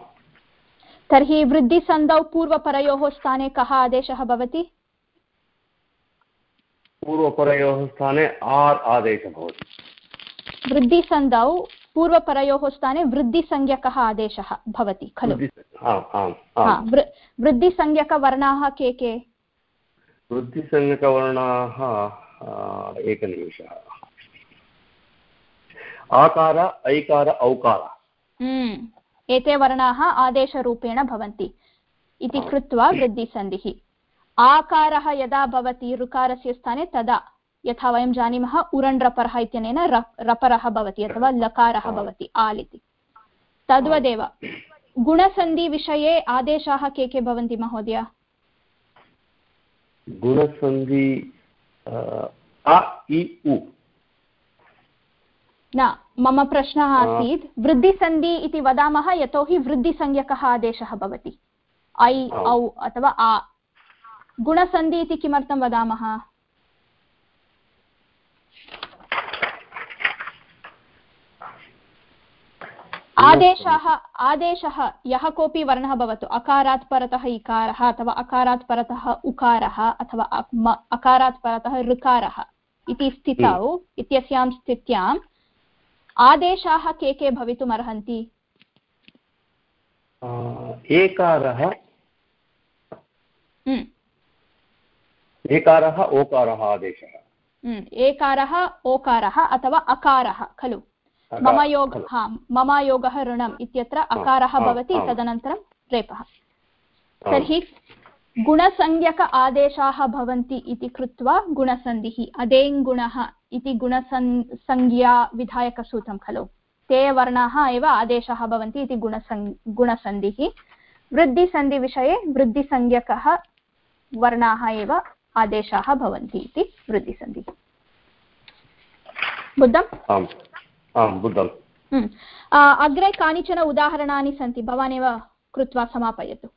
तर्हि वृद्धिसन्धौ पूर्वपरयोः स्थाने कः आदेशः भवति? पूर्वपरयोः स्थाने आर् आदेशः भवति। वृद्धिसन्धौ पूर्वपरयोः स्थाने वृद्धिसंज्ञकः आदेशः भवति खलु? वृद्धिसंज्ञकवर्णाः के के? वृद्धिसंज्ञकवर्णाः एकनिमिषः। आकार ऐकार औकार हम्म, एते वर्णाः आदेशरूपेण भवन्ति इति कृत्वा वृद्धिसन्धिः आकारः यदा भवति ऋकारस्य स्थाने तदा यथा वयं जानीमः उरण्ड्रपरः इत्यनेन रपरः भवति अथवा लकारः भवति आल् इति तद्वदेव गुणसन्धिविषये आदेशाः के के भवन्ति महोदय गुणसन्धि न मम प्रश्नः आसीत् वृद्धिसन्धि इति वदामः यतोहि वृद्धिसंज्ञकः आदेशः भवति। ऐ औ अथवा आ। गुणसन्धि इति किमर्थं वदामः? आदेशः आदेशः यः कोऽपि वर्णः भवतु अकारात् परतः इकारः अथवा अकारात् परतः उकारः अथवा अकारात् परतः ऋकारः इति स्थितौ हम्म। इत्यस्यां स्थित्याम् आदेशाः के के भवितुमर्हन्ति? एकारः। हम्म। एकारः ओकारः आदेशः। हम्म, एकारः ओकारः अथवा अकारः खलु? मम योग हा मम योगः ऋणम् इत्यत्र अकारः भवति तदनन्तरं रेपः। तर्हि गुणसंज्ञक आदेशाः भवन्ति इति कृत्वा गुणसन्धिः अदेङ्गुणः इति गुणसन् संज्ञा विधायकसूत्रं खलु। ते वर्णाः एव आदेशाः भवन्ति इति गुणसन् गुणसन्धिः। वृद्धिसन्धिविषये वृद्धिसंज्ञकः वर्णाः एव आदेशाः भवन्ति इति वृद्धिसन्धिः। बुद्धम्? आम्। आं बुद्धम्। हम्म। अग्रे कानिचन उदाहरणानि सन्ति? भवानेव कृत्वा समापयतु।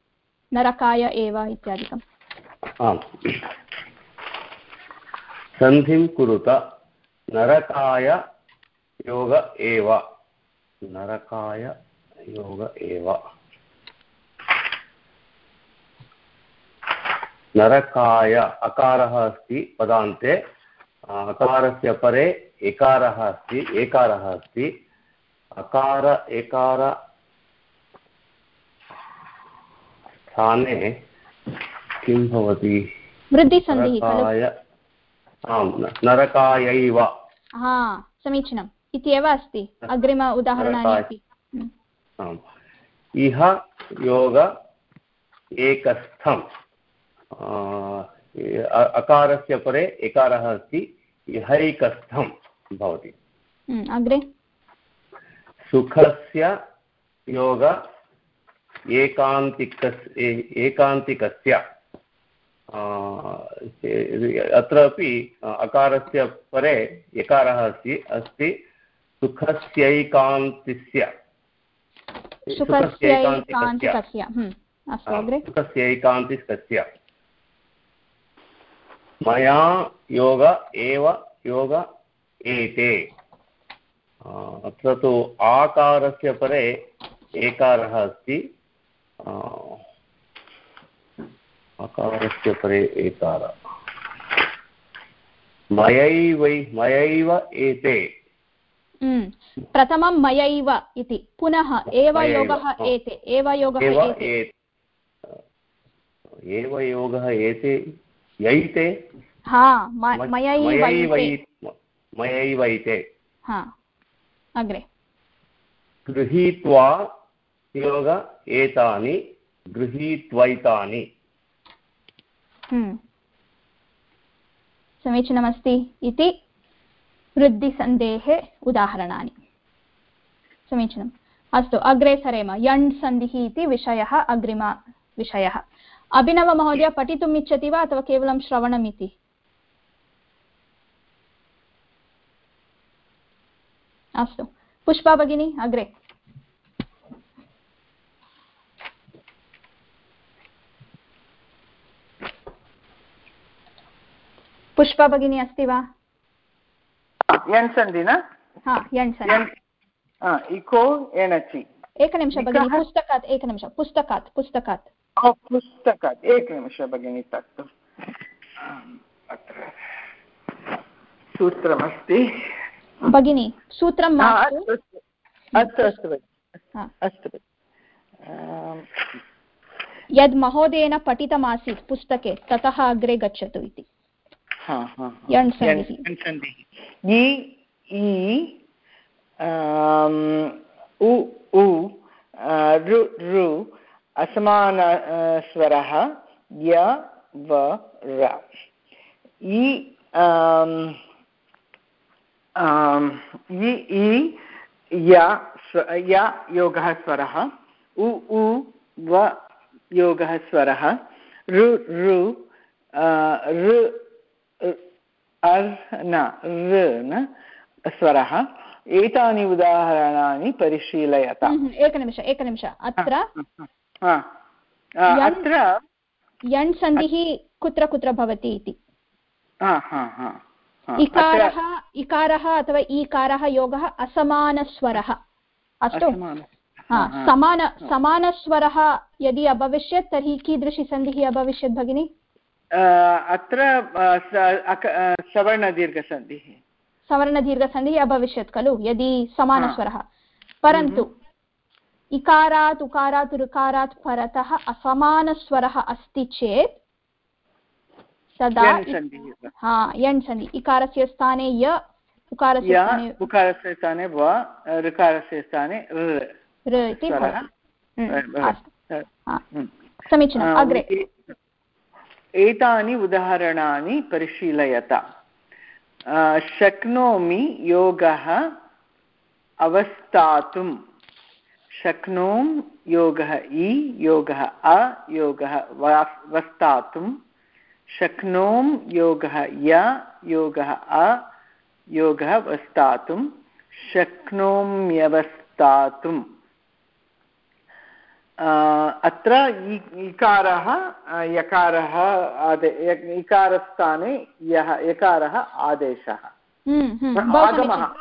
नरकाय एव इत्यादिकम्। आम्। सन्धिं कुरुत। नरकाय योग एव। नरकाय योग एव। नरकाय अकारः अस्ति पदान्ते। अकारस्य परे एकारः अस्ति एकारः अस्ति। अकार एकार स्थाने किं भवति? आं नरकायैव। हा समीचीनम् इति एव अस्ति अग्रिम उदाहरणानि अपि. इह योग एकस्थम्. अकारस्य परे एकारः अस्ति इहैकस्थं भवति. हम्म, अग्रे. सुखस्य योग एकान्तिकस् एकान्तिकस्य अत्रापि अकारस्य परे यकारः अस्ति अस्ति सुखस्यैकान्तिस्य। सुखस्यैकान्तिकस्य सुखस्यैकान्तिकस्य। मया योग एव योग एते। अत्र तु आकारस्य परे एकारः अस्ति। अकारस्य परे एकार मयैवै मयैव एते। प्रथमं मयैव इति। पुनः एव योगः एते। एव योगः एते। एव योगः एते। यैते। हा मयैवैते हा अग्रे। गृहीत्वा योग एतानि गृहीत्वैतानि। हम्म। समीचीनमस्ति इति वृद्धिसन्धेः उदाहरणानि समीचीनम् अस्तु अग्रे सरेम यण् सन्धिः इति विषयः अग्रिमविषयः अभिनवमहोदय पठितुम् इच्छति वा अथवा केवलं श्रवणम् इति अस्तु पुष्पा भगिनी अग्रे पुष्पा भगिनी अस्ति वा? यण् सन्धि न इको एणचि एकनिमिष भगिनि पुस्तकात् एकनिमिष पुस्तकात् पुस्तकात्। पुस्तकात् एकनिमिष भगिनि तत्तु। अत्र सूत्रमस्ति। भगिनि सूत्रं अस्तु अस्तु अस्तु यद् महोदयेन पठितमासीत् पुस्तके ततः अग्रे गच्छतु इति। इ इ उ उ ऋ ऋ असमान स्वरः य व र। इ इ य योगः स्वरः उ उ व योगः स्वरः ऋ ऋ अर् न न स्वरः एतानि उदाहरणानि परिशीलयत। हम्म, हम्म, एकनिमिष एकनिमिष अत्र अत्र यण् सन्धिः कुत्र कुत्र भवति इति। इकारः इकारः अथवा ईकारः योगः असमानस्वरः। अस्तु? समान समानस्वरः यदि अभविष्यत् तर्हि कीदृशी सन्धिः अभविष्यत् भगिनि? अत्र सवर्णदीर्घसन्धिः। सवर्णदीर्घसन्धिः अभविष्यत् खलु यदि समानस्वरः। परन्तु इकारात् उकारात् ऋकारात् परतः असमानस्वरः अस्ति चेत् तदा यण् हा यण् सन्धि इकारस्य स्थाने य उकारस्य उकारस्य स्थाने व ऋकारस्य स्थाने ऋ इति हम्म, हा, हम्म। समीचीनम् अग्रे। एतानि उदाहरणानि परिशीलयत। शक्नोमि योगः अवस्थातुं। शक्नों योगः इ, योगः अ, योगः वस्तातुं शक्नों योगः य, योगः अ, योगः वस्तातुं शक्नोम्यवस्थातुम्। अत्र इकारः यकारः इकारस्थाने यः यकारः आदेशः। हम्म, हम्म, आगमः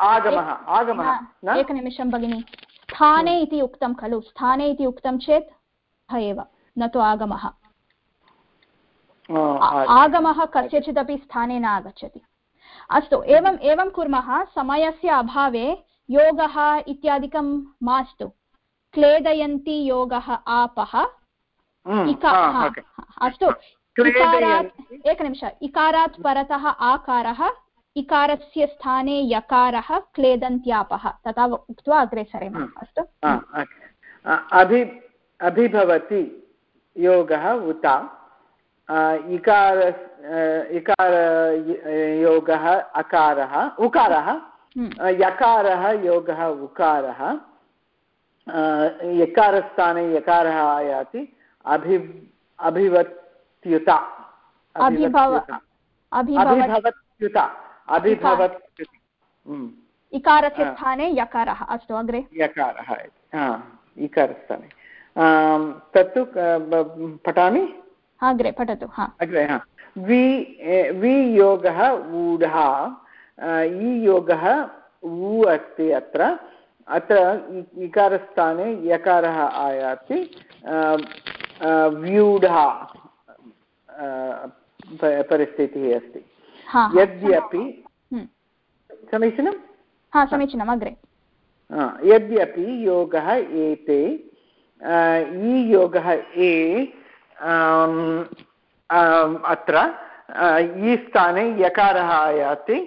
आगमः आगमः एकनिमिषं भगिनि। स्थाने इति उक्तं खलु। स्थाने इति उक्तं चेत् एव न तु आगमः। आगमः कस्यचिदपि स्थाने न आगच्छति अस्तु एवम् एवं कुर्मः समयस्य अभावे योगः इत्यादिकं मास्तु। क्लेदयन्ति योगः आपः। हम्म, इका। अस्तु। इकारात् एकनिमिष। इकारात् परतः आकारः इकारस्य स्थाने यकारः क्लेदन्त्यापः। तथा उक्त्वा अग्रे सरेम। अस्तु। हा, ओके। अ, अभि अभिभवति योगः उत। इकार इकार योगः अकारः उकारः। हम्म, यकारः योगः उकारः। यकारस्थाने यकारः आयाति अभि अभिवत्युत। अभिभव अभिवत्युत। अभिभव अभिभवत्युत। अभिभवत्युत। हम्म, इकारस्य स्थाने यकारः। अस्तु अग्रे। यकारः इकारस्थाने। तत्तु पठामि? अग्रे पठतु हा। अग्रे हा। वि योगः ऊढः। इ योगः ऊ अस्ति अत्र। अत्र इकारस्थाने यकारः आयाति व्यूढः परिस्थितिः अस्ति। यद्यपि हम्म, समीचीनं हा समीचीनम् अग्रे। यद्यपि योगः एते इ योगः ए अत्र इ स्थाने यकारः आयाति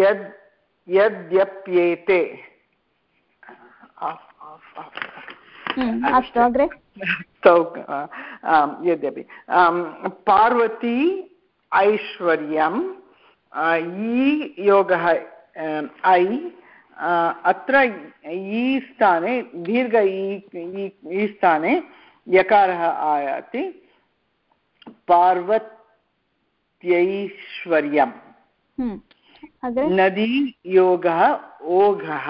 यद् यद्यप्येते। अस्तु अग्रे आम्, यद्यपि पार्वती ऐश्वर्यम् इ योगः ऐ अत्र इ स्थाने दीर्घ इ स्थाने यकारः आयाति पार्वत्यैश्वर्यम् नदी योगः ओघः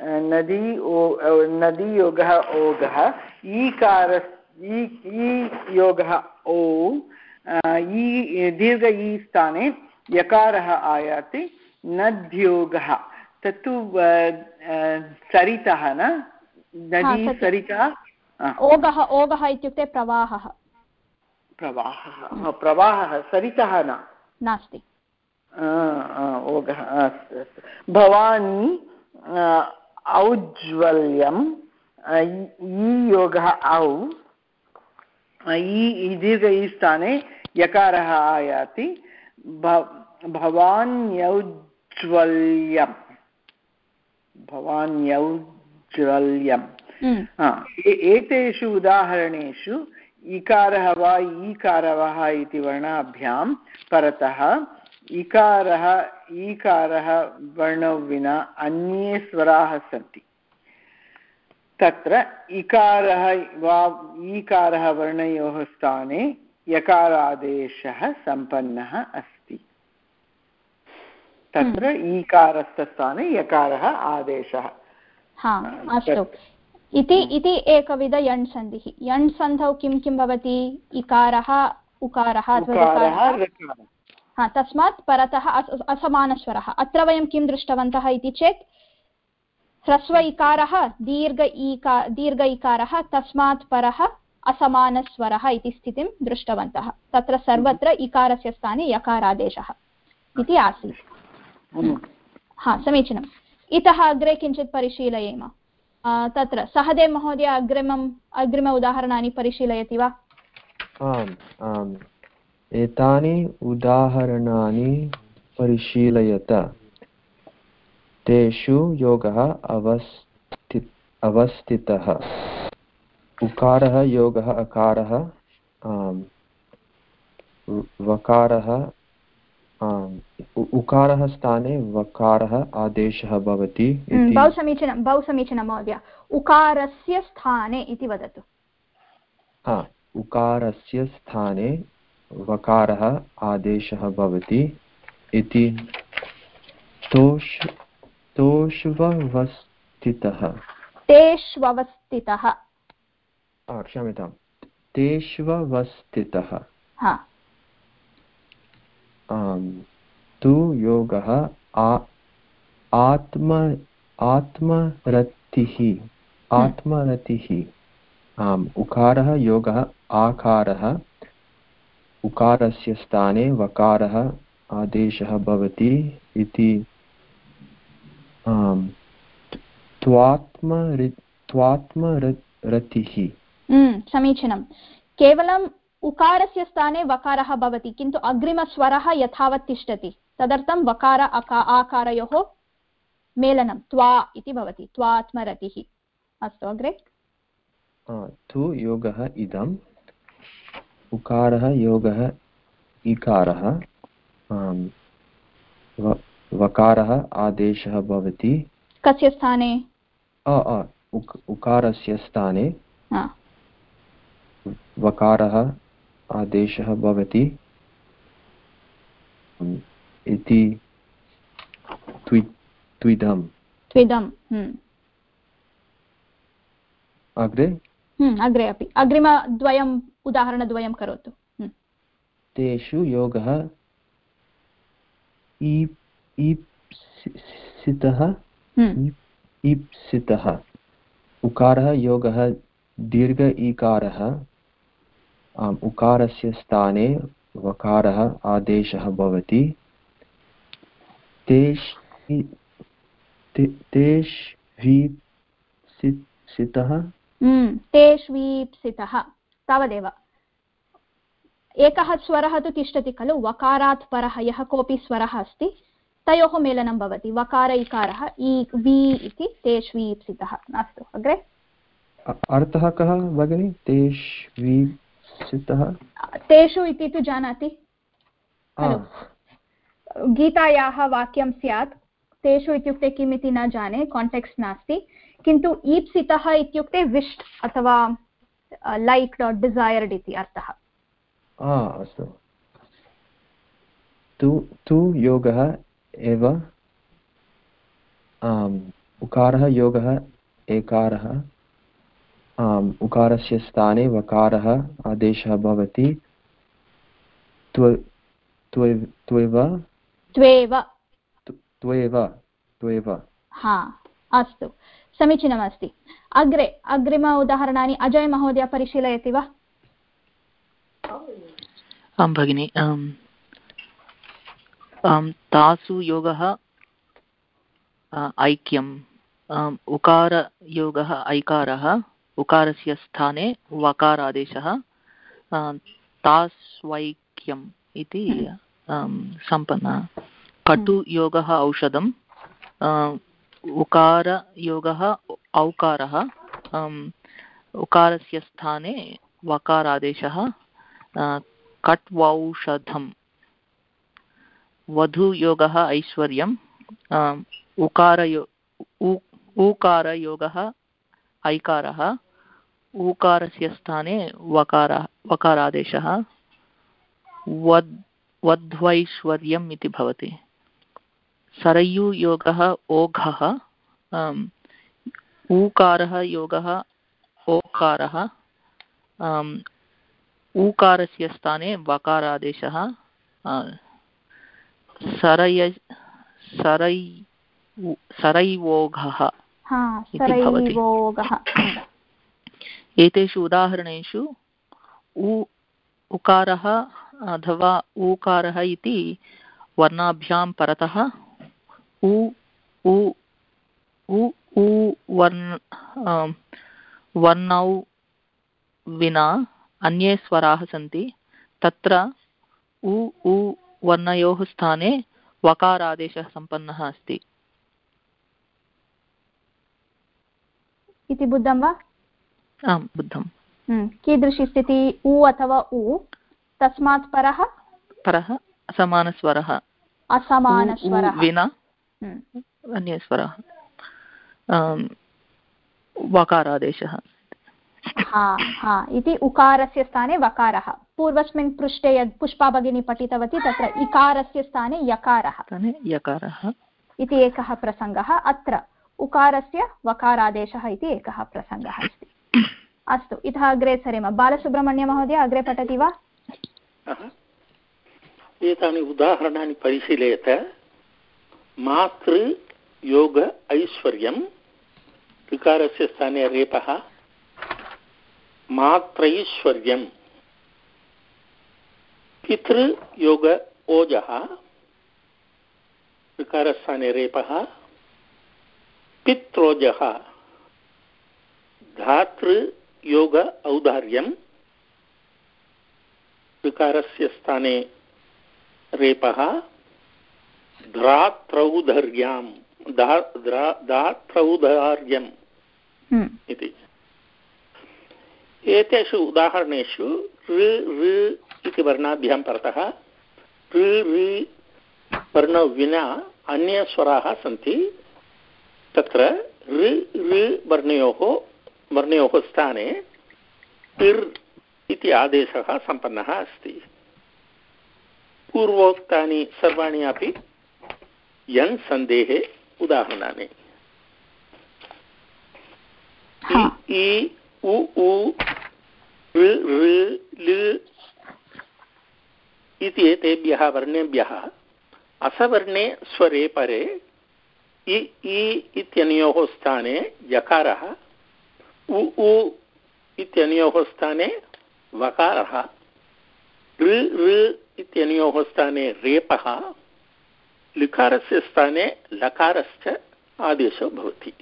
नदी ओ नदी योगः ओघः ईकार योगः ओ ई दीर्घ ई स्थाने यकारः आयाति नद्योगः। तत्तु सरितः न? नदी। सरितः? ओगः ओगः इत्युक्ते प्रवाहः। प्रवाहः प्रवाहः सरितः न? नास्ति। अस्तु भवानी औज्ज्वल्यम्। इ योगः औ। इ दीर्घ इ स्थाने यकारः आयाति। भ- भवान्यौज्ज्वल्यम्। भवान्यौज्ज्वल्यम्। हम्म, एतेषु उदाहरणेषु इकारः वा ईकारः इति वर्णाभ्यां परतः इकारः ईकारः वर्णौ विना अन्ये स्वराः सन्ति। तत्र इकारः वा ईकारः वर्णयोः स्थाने यकारादेशः सम्पन्नः अस्ति। तत्र ईकारस्य स्थाने यकारः आदेशः। इति इति एकविध यण् सन्धिः। यण् सन्धौ किं किं भवति? इकारः उकारः हा तस्मात् परतः अस- असमानस्वरः। अत्र वयं किं दृष्टवन्तः इति चेत् ह्रस्व इकारः दीर्घ ईका दीर्घ इकारः तस्मात् परः असमानस्वरः इति स्थितिं दृष्टवन्तः। तत्र सर्वत्र इकारस्य स्थाने यकारादेशः इति आसीत्। हा समीचीनम्। इतः अग्रे किञ्चित् परिशीलयेम। तत्र सहदेव महोदय अग्रिमम् अग्रिम उदाहरणानि परिशीलयति वा? आम् आम्। एतानि उदाहरणानि परिशीलयत। तेषु योगः अवस्थि अवस्थितः। उकारः योगः अकारः वकारः उकारः स्थाने वकारः आदेशः भवति बहु समीचीनं बहु समीचीनं महोदय। उकारस्य स्थाने इति वदतु। हा उकारस्य स्थाने वकारः आदेशः भवति इति तोष् तोष्वस्थितः तेष्वस्थितः क्षम्यतां तेष्वस्थितः तु योगः आत्म आत्मरतिः आत्मरतिः। आम् उकारः योगः आकारः। उकारस्य स्थाने वकारः आदेशः भवति इति त्वात्मरि त्वात्मरतिः। हम्म, समीचीनं केवलं उकारस्य स्थाने वकारः भवति किन्तु अग्रिमस्वरः यथावत् तिष्ठति। तदर्थं वकार अका आकारयोः मेलनं त्वा इति भवति त्वात्मरतिः। अस्तु अग्रे। तु योगः इदम्। उकारः योगः इकारः वकारः आदेशः भवति। कस्य स्थाने? उकारस्य स्थाने। वकारः आदेशः भवति। इति त्विदम्। त्विदम् अग्रे? अग्रे अपि। अग्रिमद्वयम् उदाहरणद्वयं करोतु। तेषु योगः ईप्सितः ईप्सितः। उकारः योगः दीर्घ ईकारः। उकारस्य स्थाने वकारः आदेशः भवति। तेष् तेष्वीप्सितः तेष्वीप्सितः तावदेव। एकः स्वरः तु तिष्ठति खलु वकारात् परः यः कोऽपि स्वरः अस्ति तयोः मेलनं भवति वकार इकारः इ वि इति तेष्वीप्सितः अस्तु अग्रे। अर्थः कः भगिनि? तेष्वी चित्तः तेषु इति तु जानाति गीतायाः वाक्यं स्यात् तेषु इत्युक्ते किम् इति न जाने काण्टेक्स्ट् नास्ति। किन्तु ईप्सितः इत्युक्ते विश् अथवा लैक् डिसैर्ड् इति अर्थः। अस्तु। तु तु योगः एव उकारः योगः एकारः उकारस्य स्थाने वकारः आदेशः भवति। त्वेव त्वेव। हा अस्तु। समीचीनमस्ति। अग्रे, अग्रिम उदाहरणानि अजय महोदय परिशीलयति वा? आं भगिनि तासु योगः ऐक्यम्। उकारयोगः ऐकारः, उकारस्य स्थाने वकारादेशः तास्वैक्यम् इति सम्पन्नः। कटुयोगः औषधम् उकारयोगः, औकारः उकारस्य स्थाने वकारादेशः कट्वौषधम् वधुयोगः ऐश्वर्यम् उकारयो ऊकारयोगः ऐकारः, ऊकारस्य स्थाने वकारः, वकारादेशः, वद्, वध्वैश्वर्यम् इति भवति। सरयुयोगः ओघः ऊकारः योगः ओकारः ऊकारस्य स्थाने वकारादेशः सरय सरै सरैवोघः इति भवति। एतेषु उदाहरणेषु उ उकारः अथवा ऊकारः इति वर्णाभ्यां परतः उ उ उ उ वर्ण वर्णौ विना अन्ये स्वराः सन्ति। तत्र उ उ वर्णयोः स्थाने वकारादेशः सम्पन्नः अस्ति। इति बुद्धं वा? आं बुद्धं हम्म, कीदृशी स्थितिः? उ अथवा उ? तस्मात् परः? परः असमानस्वरः। असमानस्वरः। विना हम्म। अन्यस्वरः वकारादेशः। हा हा। इति उकारस्य स्थाने वकारः। पूर्वस्मिन् पृष्ठे यद् पुष्पा भगिनी पठितवती तत्र इकारस्य स्थाने यकारः। यकारः। इति एकः प्रसङ्गः। अत्र उकारस्य वकारादेशः इति एकः प्रसङ्गः अस्ति। अस्तु इतः अग्रे सरेम। बालसुब्रह्मण्यमहोदय अग्रे पठति वा? एतानि उदाहरणानि परिशीलयत। मातृ योग ऐश्वर्यं। ऋकारस्य स्थाने रेपः। मात्रैश्वर्यं। पितृयोग ओजः। ऋकारस्थाने रेपः। पित्रोजः। धातृयोग औदार्यं। ऋकारस्य स्थाने रेपः। ध्रात्रौधर्यां धात्रौदार्यम् हम्म। इति। एतेषु उदाहरणेषु ऋ ऋ इति वर्णाभ्यां परतः ऋ ऋ वर्णौ विना अन्ये स्वराः सन्ति। तत्र ऋ ऋ वर्णयोः वर्णयोः स्थाने टिर् इति आदेशः सम्पन्नः अस्ति। पूर्वोक्तानि सर्वाणि अपि यन् ऋ ऋ लृ इति एतेभ्यः वर्णेभ्यः। असवर्णे स्वरे परे इ इ इत्यनयोः स्थाने यकारः उ उ इत्यनयोः स्थाने वकारः ऋ ऋ इत्यनयोः स्थाने रेपः लिकारस्य स्थाने लकारश्च आदेशो भवति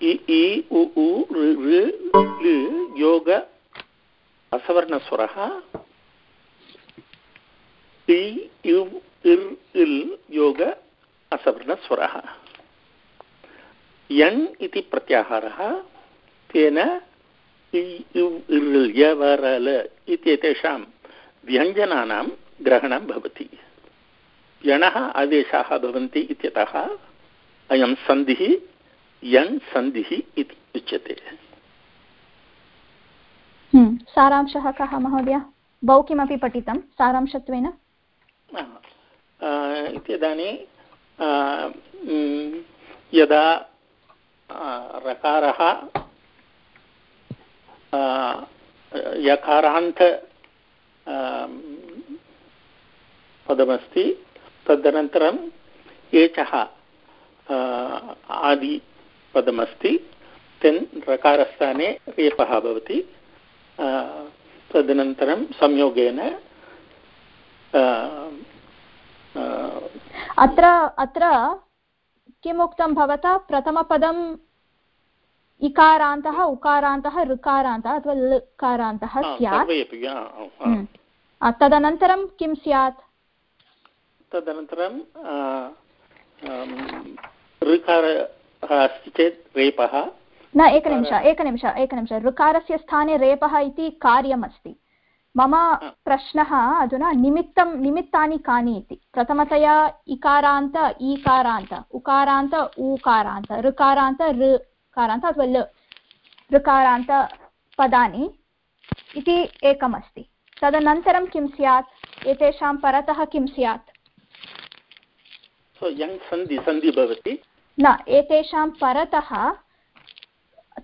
इ इ उ उ लृ योग असवर्णस्वरः इ इर् इल् योग असवर्णस्वरः यन् इति प्रत्याहारः तेन इत्येतेषां व्यञ्जनानां ग्रहणं भवति यणः आदेशाः भवन्ति इत्यतः अयं सन्धिः यन् सन्धिः इति उच्यते। हम्म, सारांशः कः महोदय? बहु किमपि पठितं? सारांशत्वेन? इत्यदानीं यदा रकारः यकारान्त पदमस्ति तदनन्तरम् एचः आदिपदमस्ति तेन् रकारस्थाने रेपः भवति तदनन्तरं संयोगेन अत्र अत्र किम् उक्तं भवता? प्रथमपदम् इकारान्तः उकारान्तः ऋकारान्तः अथवा लकारान्तः स्यात्? हम्म। तदनन्तरं किं स्यात्? तदनन्तरं ऋकारः अस्ति चेत् रेपः। न एकनिमिष एकनिमिष एकनिमिष। ऋकारस्य स्थाने रेपः इति कार्यमस्ति। मम प्रश्नः अधुना निमित्तं निमित्तानि कानि इति? प्रथमतया इकारान्त ईकारान्त उकारान्त ऊकारान्त ऋकारान्त ऋकारान्त अथवा ल ऋकारान्त पदानि इति एकमस्ति। तदनन्तरं किं स्यात्? एतेषां परतः किं स्यात्? न एतेषां परतः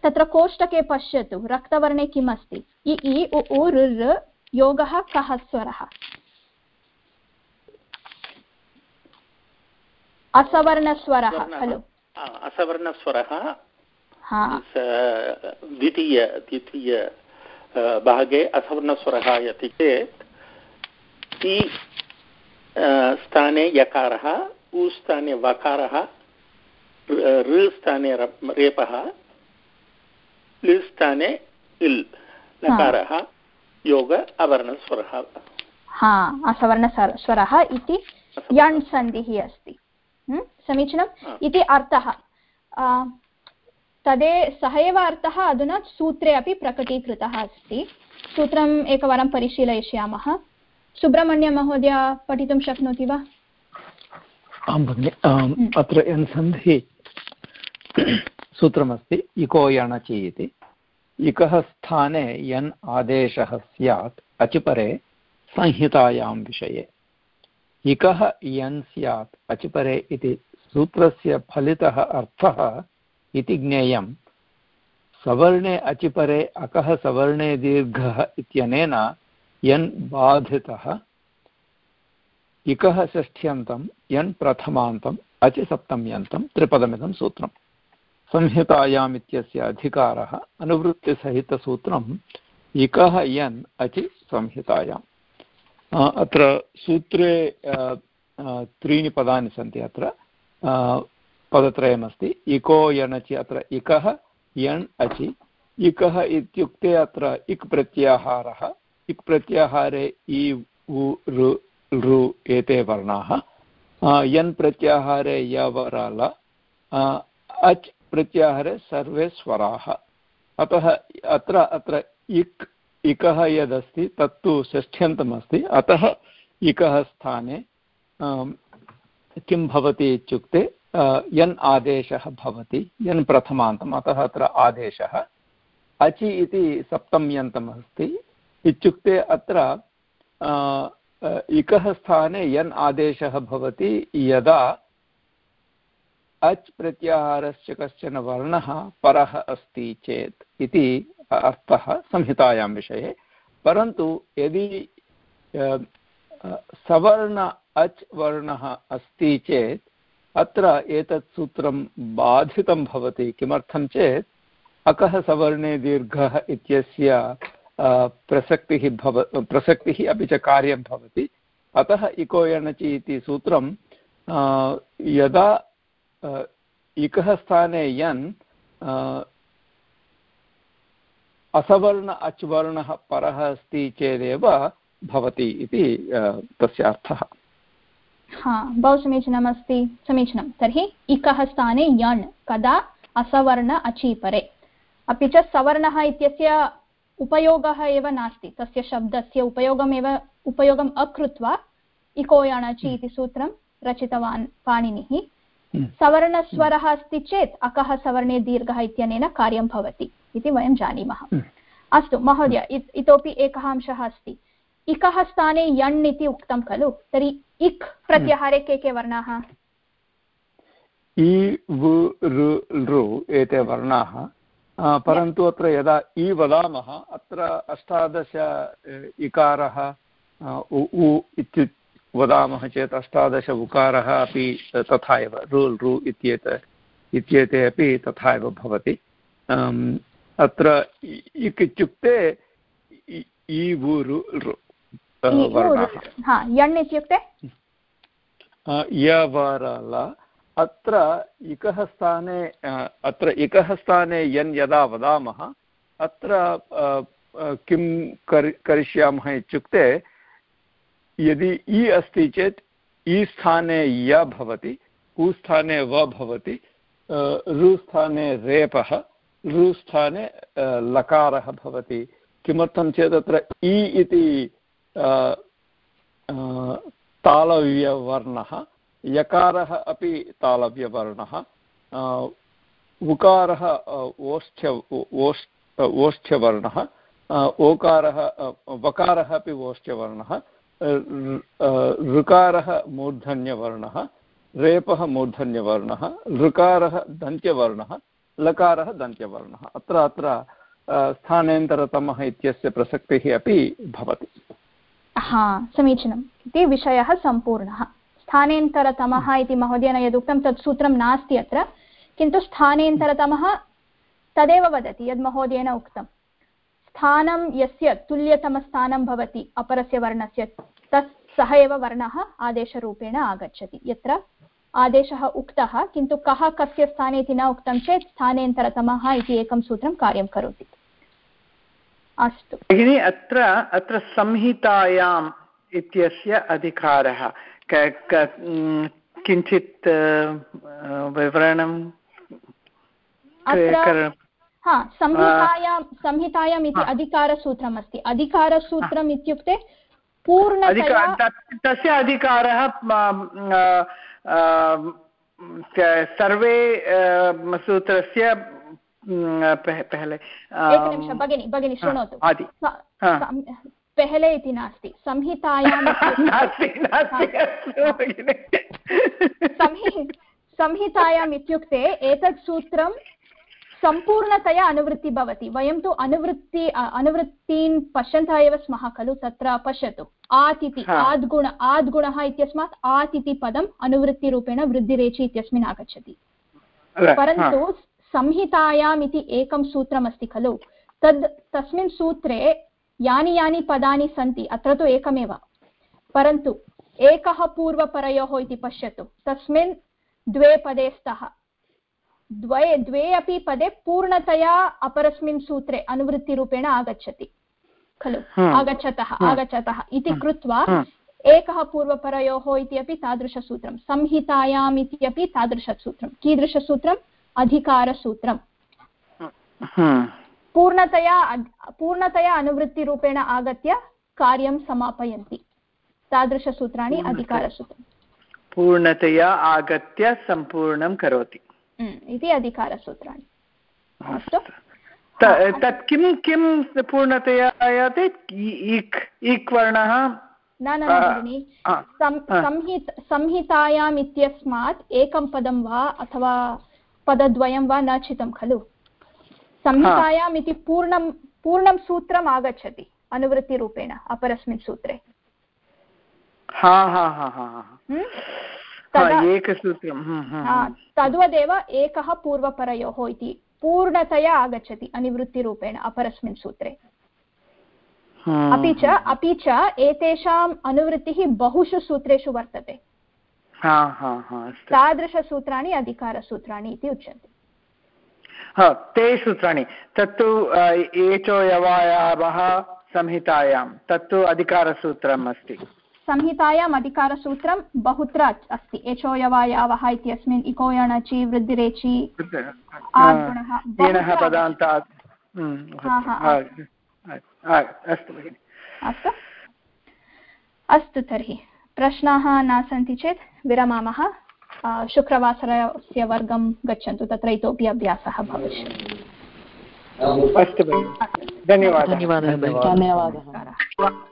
तत्र कोष्टके पश्यतु रक्तवर्णे किम् अस्ति इ इ उ उ ऋ योगः कः स्वरः? असवर्णस्वरः खलु। असवर्णस्वरः द्वितीय द्वितीय भागे असवर्णस्वरः इति चेत् स्थाने यकारः उ स्थाने वकारः ऋ स्थाने रेपः लिस् स्थाने इल् लकारः योग अवर्णस्वरः। हा असवर्ण स्वरः इति यण् सन्धिः अस्ति। समीचीनम् इति अर्थः। तदे सः एव अर्थः अधुना सूत्रे अपि प्रकटीकृतः अस्ति। सूत्रम् एकवारं परिशीलयिष्यामः। सुब्रह्मण्यमहोदय पठितुं शक्नोति वा? आं भगिनि अत्र सन्धिः सूत्रमस्ति, इको यणचि इति इकः स्थाने यन् आदेशः स्यात्, अचिपरे संहितायां विषये। इकः यन् स्यात्, अचिपरे इति सूत्रस्य फलितः अर्थः इति ज्ञेयं। सवर्णे अचिपरे, अकः सवर्णे दीर्घः इत्यनेन यन् बाधितः इकः षष्ठ्यन्तं यन् प्रथमान्तम् अचि सप्तम्यन्तं, त्रिपदमिदं सूत्रम्। संहितायाम् इत्यस्य अधिकारः, अनुवृत्तिसहितसूत्रम्, इकः यन्, अचि संहितायाम्। अत्र सूत्रे त्रीणि पदानि सन्ति अत्र। पदत्रयमस्ति। इको यणचि अत्र इकः यण् अचि। इकः इत्युक्ते अत्र इक् प्रत्याहारः। इक् प्रत्याहारे इ, उ ऋ एते वर्णाः। यन् प्रत्याहारे यवरल अच् प्रत्याहारे सर्वे स्वराः। अतः अत्र अत्र इक्, इकः यदस्ति, तत्तु षष्ठ्यन्तमस्ति अतः इकः स्थाने किं भवति इत्युक्ते यन् आदेशः भवति, यन् प्रथमान्तम्, अतः अत्र आदेशः। अचि इति सप्तम्यन्तम् अस्ति इत्युक्ते अत्र इकः स्थाने यन् आदेशः भवति, यदा अच् प्रत्याहारस्य कश्चन वर्णः परः अस्ति चेत् इति अर्थः संहितायां विषये। परन्तु यदि सवर्ण अच् वर्णः अस्ति चेत्, अत्र एतत् सूत्रं बाधितं भवति, किमर्थं चेत्, अकः सवर्णे दीर्घः इत्यस्य प्रसक्तिः भव, प्रसक्तिः अपि च कार्यं भवति। अतः इको यणचि इति सूत्रं यदा इकः स्थाने यन् असवर्ण अच् वर्णः परः अस्ति चेदेव भवति इति तस्य अर्थः। हा, बहु समीचीनमस्ति समीचीनं। तर्हि इकः स्थाने यण् कदा असवर्ण अचि परे अपि च सवर्णः इत्यस्य उपयोगः एव नास्ति। तस्य शब्दस्य उपयोगमेव उपयोगम् अकृत्वा इको यणचि इति सूत्रं रचितवान् पाणिनिः। हम्म। सवर्णस्वरः अस्ति चेत् अकः सवर्णे दीर्घः इत्यनेन कार्यं भवति इति वयं जानीमः। हम्म। अस्तु महोदय इतोपि एकः अंशः अस्ति। इकः स्थाने यण् इति उक्तं खलु? तर्हि इक् प्रत्याहारे के के वर्णाः? इ एते वर्णाः। परन्तु अत्र यदा इ वदामः अत्र अष्टादश इकारः उ इत्यु वदामः चेत् अष्टादश उकारः अपि तथा एव रुल् रु इत्येत इत्येते अपि तथा एव भवति। अत्र इक् इत्युक्ते यण् इत्युक्ते? यवरल अत्र इकः स्थाने अत्र इकः स्थाने यन् यदा वदामः, अत्र किं कर्, करिष्यामः इत्युक्ते, यदि इ अस्ति चेत् इ स्थाने य भवति, उ स्थाने व भवति ऋ स्थाने रेपः, ऋ स्थाने लकारः भवति। किमर्थं चेत् अत्र इ इति तालव्यवर्णः यकारः अपि तालव्यवर्णः उकारः ओष्ठ्य ओष् ओष्ठ्यवर्णः ओकारः वकारः अपि ओष्ठ्यवर्णः ऋकारः मूर्धन्यवर्णः, रेपः मूर्धन्यवर्णः, ऋकारः दन्त्यवर्णः, लकारः दन्त्यवर्णः। अत्र अत्र स्थानेन्तरतमः इत्यस्य प्रसक्तिः अपि भवति। हा, समीचीनम्। इति विषयः सम्पूर्णः। स्थानेन्तरतमः इति महोदयेन यदुक्तं तत् सूत्रं नास्ति अत्र, किन्तु स्थानेन्तरतमः तदेव वदति यद् महोदयेन उक्तं। स्थानं यस्य तुल्यतमस्थानं भवति अपरस्य वर्णस्य, तत् सः एव वर्णः आदेशरूपेण आगच्छति। यत्र आदेशः उक्तः, किन्तु कः कस्य स्थाने इति न उक्तं चेत् स्थानेन्तरतमः इति एकं सूत्रं कार्यं करोति। अस्तु। भगिनि, अत्र अत्र संहितायाम् इत्यस्य अधिकारः। किञ्चित् विवरणं हा संहितायां संहितायाम् इति अधिकारसूत्रम् अस्ति अधिकारसूत्रम् इत्युक्ते पूर्णतया तस्य अधिकारः सर्वे सूत्रस्य पहले एकनिमिषं भगिनि भगिनि शृणोतु। पहले इति नास्ति। संहितायां संहितायाम् इत्युक्ते एतत् सूत्रं सम्पूर्णतया अनुवृत्ति भवति। वयं तु अनुवृत्ति अनुवृत्तीन् पश्यन्तः एव स्मः खलु तत्र पश्यतु। आत् इति आद्गुण आद्गुणः इत्यस्मात् आत् इति पदम् अनुवृत्तिरूपेण वृद्धिरेचि इत्यस्मिन् आगच्छति। परन्तु संहितायाम् इति एकं सूत्रमस्ति खलु। तद् तस्मिन् सूत्रे यानि यानि पदानि सन्ति अत्र तु एकमेव। परन्तु एकः पूर्वपरयोः इति पश्यतु। तस्मिन् द्वे पदे स्तः। द्वे द्वे अपि पदे पूर्णतया अपरस्मिन् सूत्रे अनुवृत्तिरूपेण आगच्छति। खलु? आगच्छतः आगच्छतः इति कृत्वा एकः पूर्वपरयोः इति अपि तादृशसूत्रं संहितायाम् इति अपि तादृशसूत्रं कीदृशसूत्रम्? अधिकारसूत्रम्। पूर्णतया पूर्णतया अनुवृत्तिरूपेण आगत्य कार्यं समापयन्ति। तादृशसूत्राणि अधिकारसूत्रं पूर्णतया आगत्य सम्पूर्णं करोति। इति अधिकारसूत्राणि। अस्तु। तत् किं किं पूर्णतया आयाति? इक् वर्णः? न न भगिनि। संहितायाम् इत्यस्मात् एकं पदं वा अथवा पदद्वयं वा न चितं खलु? संहितायाम् इति पूर्णं पूर्णं सूत्रम् आगच्छति अनुवृत्तिरूपेण अपरस्मिन् सूत्रे। हा हा हा हा हम्म, हम्म, हम्म। तद्वदेव एकः पूर्वपरयोः इति पूर्णतया आगच्छति अनिवृत्तिरूपेण अपरस्मिन् सूत्रे। अपि च अपि च एतेषाम् अनुवृत्तिः बहुषु सूत्रेषु वर्तते। तादृशसूत्राणि अधिकारसूत्राणि इति उच्यन्ते। ते सूत्राणि तत्तु एचो यवायावः संहितायां। तत्तु अधिकारसूत्रम् अस्ति। संहितायाम् अधिकारसूत्रं बहुत्र अस्ति। एचो यवायावः इत्यस्मिन् इको यणचि वृद्धिरेचि अस्तु। अस्तु तर्हि। प्रश्नाः न सन्ति चेत् विरमामः। शुक्रवासरस्य वर्गं गच्छन्तु तत्र इतोपि अभ्यासः भविष्यति। अस्तु धन्यवादः। धन्यवादः धन्यवादः।